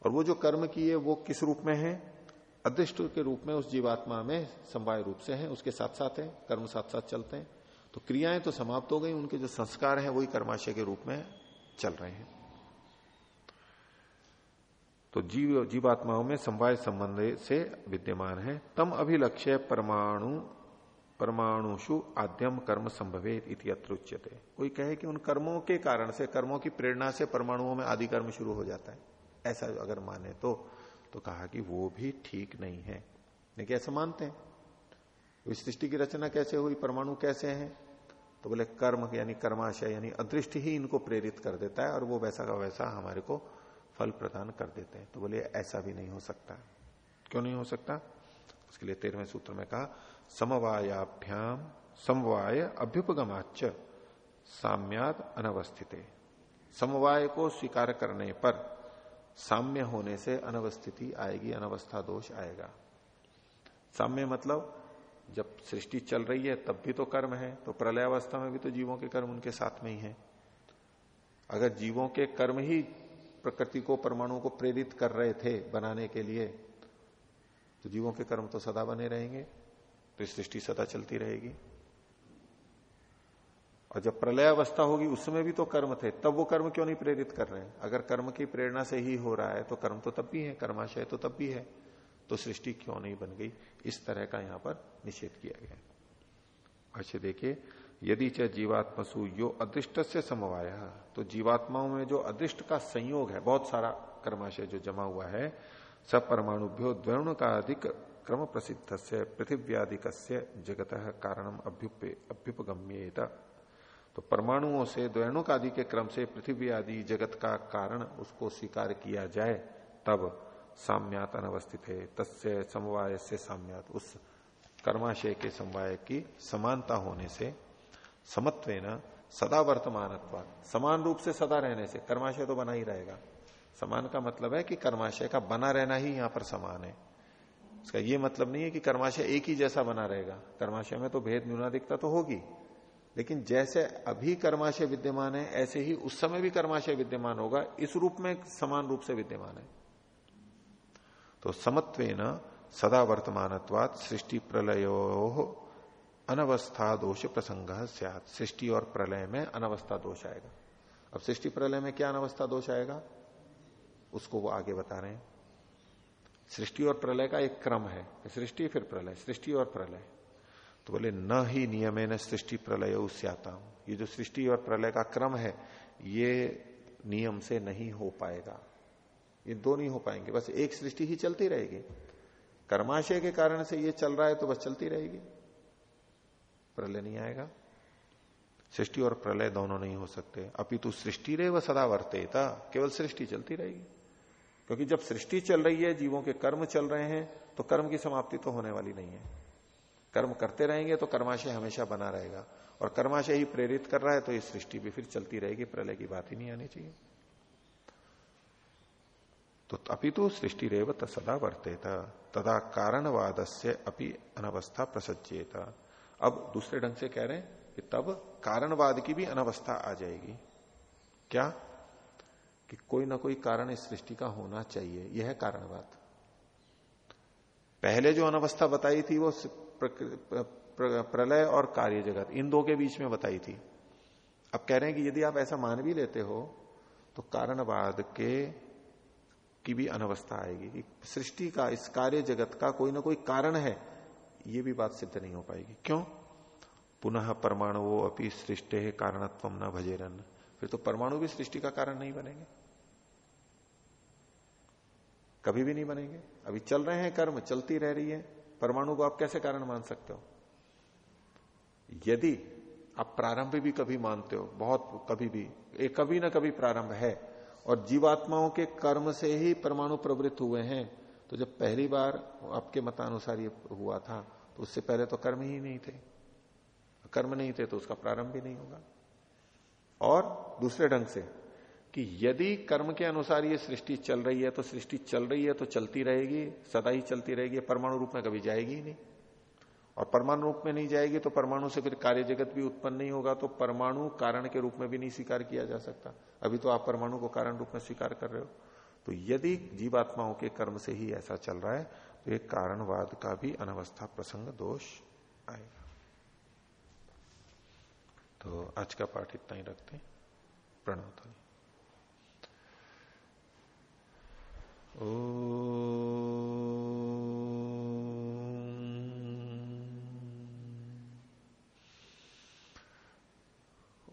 और वो जो कर्म किए, वो किस रूप में है? अदृष्ट के रूप में उस जीवात्मा में समवाय रूप से है, उसके साथ साथ है, कर्म साथ साथ चलते हैं। तो क्रियाएँ तो समाप्त हो गई, उनके जो संस्कार हैं, वही कर्माशय के रूप में चल रहे हैं। तो जीव, जीवात्माओं में समवाय संबंध से विद्यमान है। तम अभिलक्ष्य परमाणु परमाणुषु आद्यम कर्म संभवे इति उच्यते। कोई कहे कि उन कर्मों के कारण से, कर्मों की प्रेरणा से परमाणुओं में आदि कर्म शुरू हो जाता है। ऐसा अगर माने तो तो कहा कि वो भी ठीक नहीं है। लेकिन ऐसा मानते हैं। सृष्टि की रचना कैसे हुई, परमाणु कैसे हैं? तो बोले, कर्म यानी कर्माशय यानी अदृष्ट ही इनको प्रेरित कर देता है और वो वैसा का वैसा हमारे को फल प्रदान कर देते हैं। तो बोले, ऐसा भी नहीं हो सकता। क्यों नहीं हो सकता? उसके लिए तेरहवें सूत्र में कहा समवायाभ्याम समवाय अभ्युपगमाच साम्याद अनवस्थित। समवाय को स्वीकार करने पर साम्य होने से अनवस्थिति आएगी, अनवस्था दोष आएगा। साम्य मतलब जब सृष्टि चल रही है, तब भी तो कर्म है तो प्रलय अवस्था में भी तो जीवों के कर्म उनके साथ में ही है। अगर जीवों के कर्म ही प्रकृति को परमाणु को प्रेरित कर रहे थे बनाने के लिए तो जीवों के कर्म तो सदा बने रहेंगे। तो सृष्टि सदा चलती रहेगी। और जब प्रलय अवस्था होगी, उसमें भी तो कर्म थे, तब वो कर्म क्यों नहीं प्रेरित कर रहे हैं? अगर कर्म की प्रेरणा से ही हो रहा है तो कर्म तो तब भी है, कर्माशय तो तब भी है। तो सृष्टि क्यों नहीं बन गई? इस तरह का यहाँ पर निषेध किया गया अच्छे, देखिए, यदि च जीवात्मसु यो अदृष्ट से समवाय तो जीवात्माओं में जो अदृष्ट का संयोग है, बहुत सारा कर्माशय जो जमा हुआ है सब परमाणुभ्यो द्वर्ण का अधिक क्रम प्रसिद्ध से पृथिव्यादिक जगत कारणम अभ्युपगम्येत। तो परमाणुओं से द्वैणुक आदि के क्रम से पृथ्वी आदि जगत का कारण उसको स्वीकार किया जाए, तब साम्यात अनवस्थित है। तस्य समवाय से साम्यात। उस कर्माशय के समवाय की समानता होने से समत्व सदा वर्तमान समान रूप से सदा रहने से, कर्माशय तो बना ही रहेगा। समान का मतलब है कि कर्माशय का बना रहना ही यहाँ पर समान है। इसका ये मतलब नहीं है कि कर्माशय एक ही जैसा बना रहेगा। कर्माशय में तो भेद न्यूनाधिकता तो होगी। लेकिन जैसे अभी कर्माशय विद्यमान है, ऐसे ही उस समय भी कर्माशय विद्यमान होगा। इस रूप में समान रूप से विद्यमान है। तो समत्व सदा वर्तमानत्वात सृष्टि प्रलयो अनवस्था दोष प्रसंग सृष्टि और प्रलय में अनवस्था दोष आएगा। अब सृष्टि प्रलय में क्या अनवस्था दोष आएगा? उसको वो आगे बता रहे हैं। सृष्टि और प्रलय का एक क्रम है। सृष्टि, फिर प्रलय। सृष्टि और प्रलय। तो बोले, न ही नियमे न सृष्टि प्रलय उसता हूँ ये जो सृष्टि और प्रलय का क्रम है, ये नियम से नहीं हो पाएगा। ये दो नहीं हो पाएँगे। बस एक सृष्टि ही चलती रहेगी। कर्माशय के कारण से ये चल रहा है तो बस चलती रहेगी। प्रलय नहीं आएगा। सृष्टि और प्रलय दोनों नहीं हो सकते। अपितु सृष्टि रे व सदा वर्तेता। केवल सृष्टि चलती रहेगी। क्योंकि जब सृष्टि चल रही है, जीवों के कर्म चल रहे हैं तो कर्म की समाप्ति तो होने वाली नहीं है। कर्म करते रहेंगे तो कर्माशय हमेशा बना रहेगा। और कर्माशय ही प्रेरित कर रहा है तो ये सृष्टि भी फिर चलती रहेगी, प्रलय की बात ही नहीं आनी चाहिए। तो अपितु सृष्टि रेव सदा वर्तेता, तदा कारणवाद से अपनी अनवस्था प्रसज्जेता अब दूसरे ढंग से कह रहे हैं कि तब कारणवाद की भी अनवस्था आ जाएगी। क्या? कि कोई ना कोई कारण इस सृष्टि का होना चाहिए। यह है कारणवाद पहले जो अनवस्था बताई थी, वो प्रलय और कार्य जगत, इन दो के बीच में बताई थी। अब कह रहे हैं कि यदि आप ऐसा मान भी लेते हो तो कारणवाद के, की भी अनवस्था आएगी। कि सृष्टि का, इस कार्य जगत का कोई ना कोई कारण है, ये भी बात सिद्ध नहीं हो पाएगी। क्यों? पुनः परमाणु अपनी सृष्टि कारणत्व न भजेरन। फिर तो परमाणु भी सृष्टि का कारण नहीं बनेंगे। कभी भी नहीं बनेंगे। अभी चल रहे हैं कर्म, चलती रह रही है। परमाणु को आप कैसे कारण मान सकते हो? यदि आप प्रारंभ भी कभी मानते हो, बहुत कभी भी एक कभी ना कभी प्रारंभ है, और जीवात्माओं के कर्म से ही परमाणु प्रवृत्त हुए हैं तो जब पहली बार आपके मतानुसार ये हुआ था तो उससे पहले तो कर्म ही नहीं थे। कर्म नहीं थे तो उसका प्रारंभ भी नहीं होगा। और दूसरे ढंग से, कि यदि कर्म के अनुसार ये सृष्टि चल रही है तो सृष्टि चल रही है तो चलती रहेगी, सदा ही चलती रहेगी, परमाणु रूप में कभी जाएगी ही नहीं। और परमाणु रूप में नहीं जाएगी तो परमाणु से फिर कार्य जगत भी उत्पन्न नहीं होगा तो परमाणु कारण के रूप में भी नहीं स्वीकार किया जा सकता। अभी तो आप परमाणु को कारण रूप में स्वीकार कर रहे हो। तो यदि जीवात्माओं के कर्म से ही ऐसा चल रहा है तो एक कारणवाद का भी अनवस्था प्रसंग दोष आएगा। तो आज का पाठ इतना ही रखते प्रणव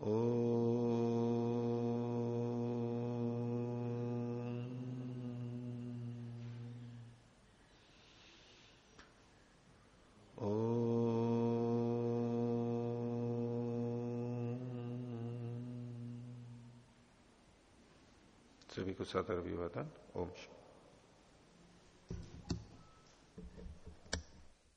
ओ सदर विवादन ओम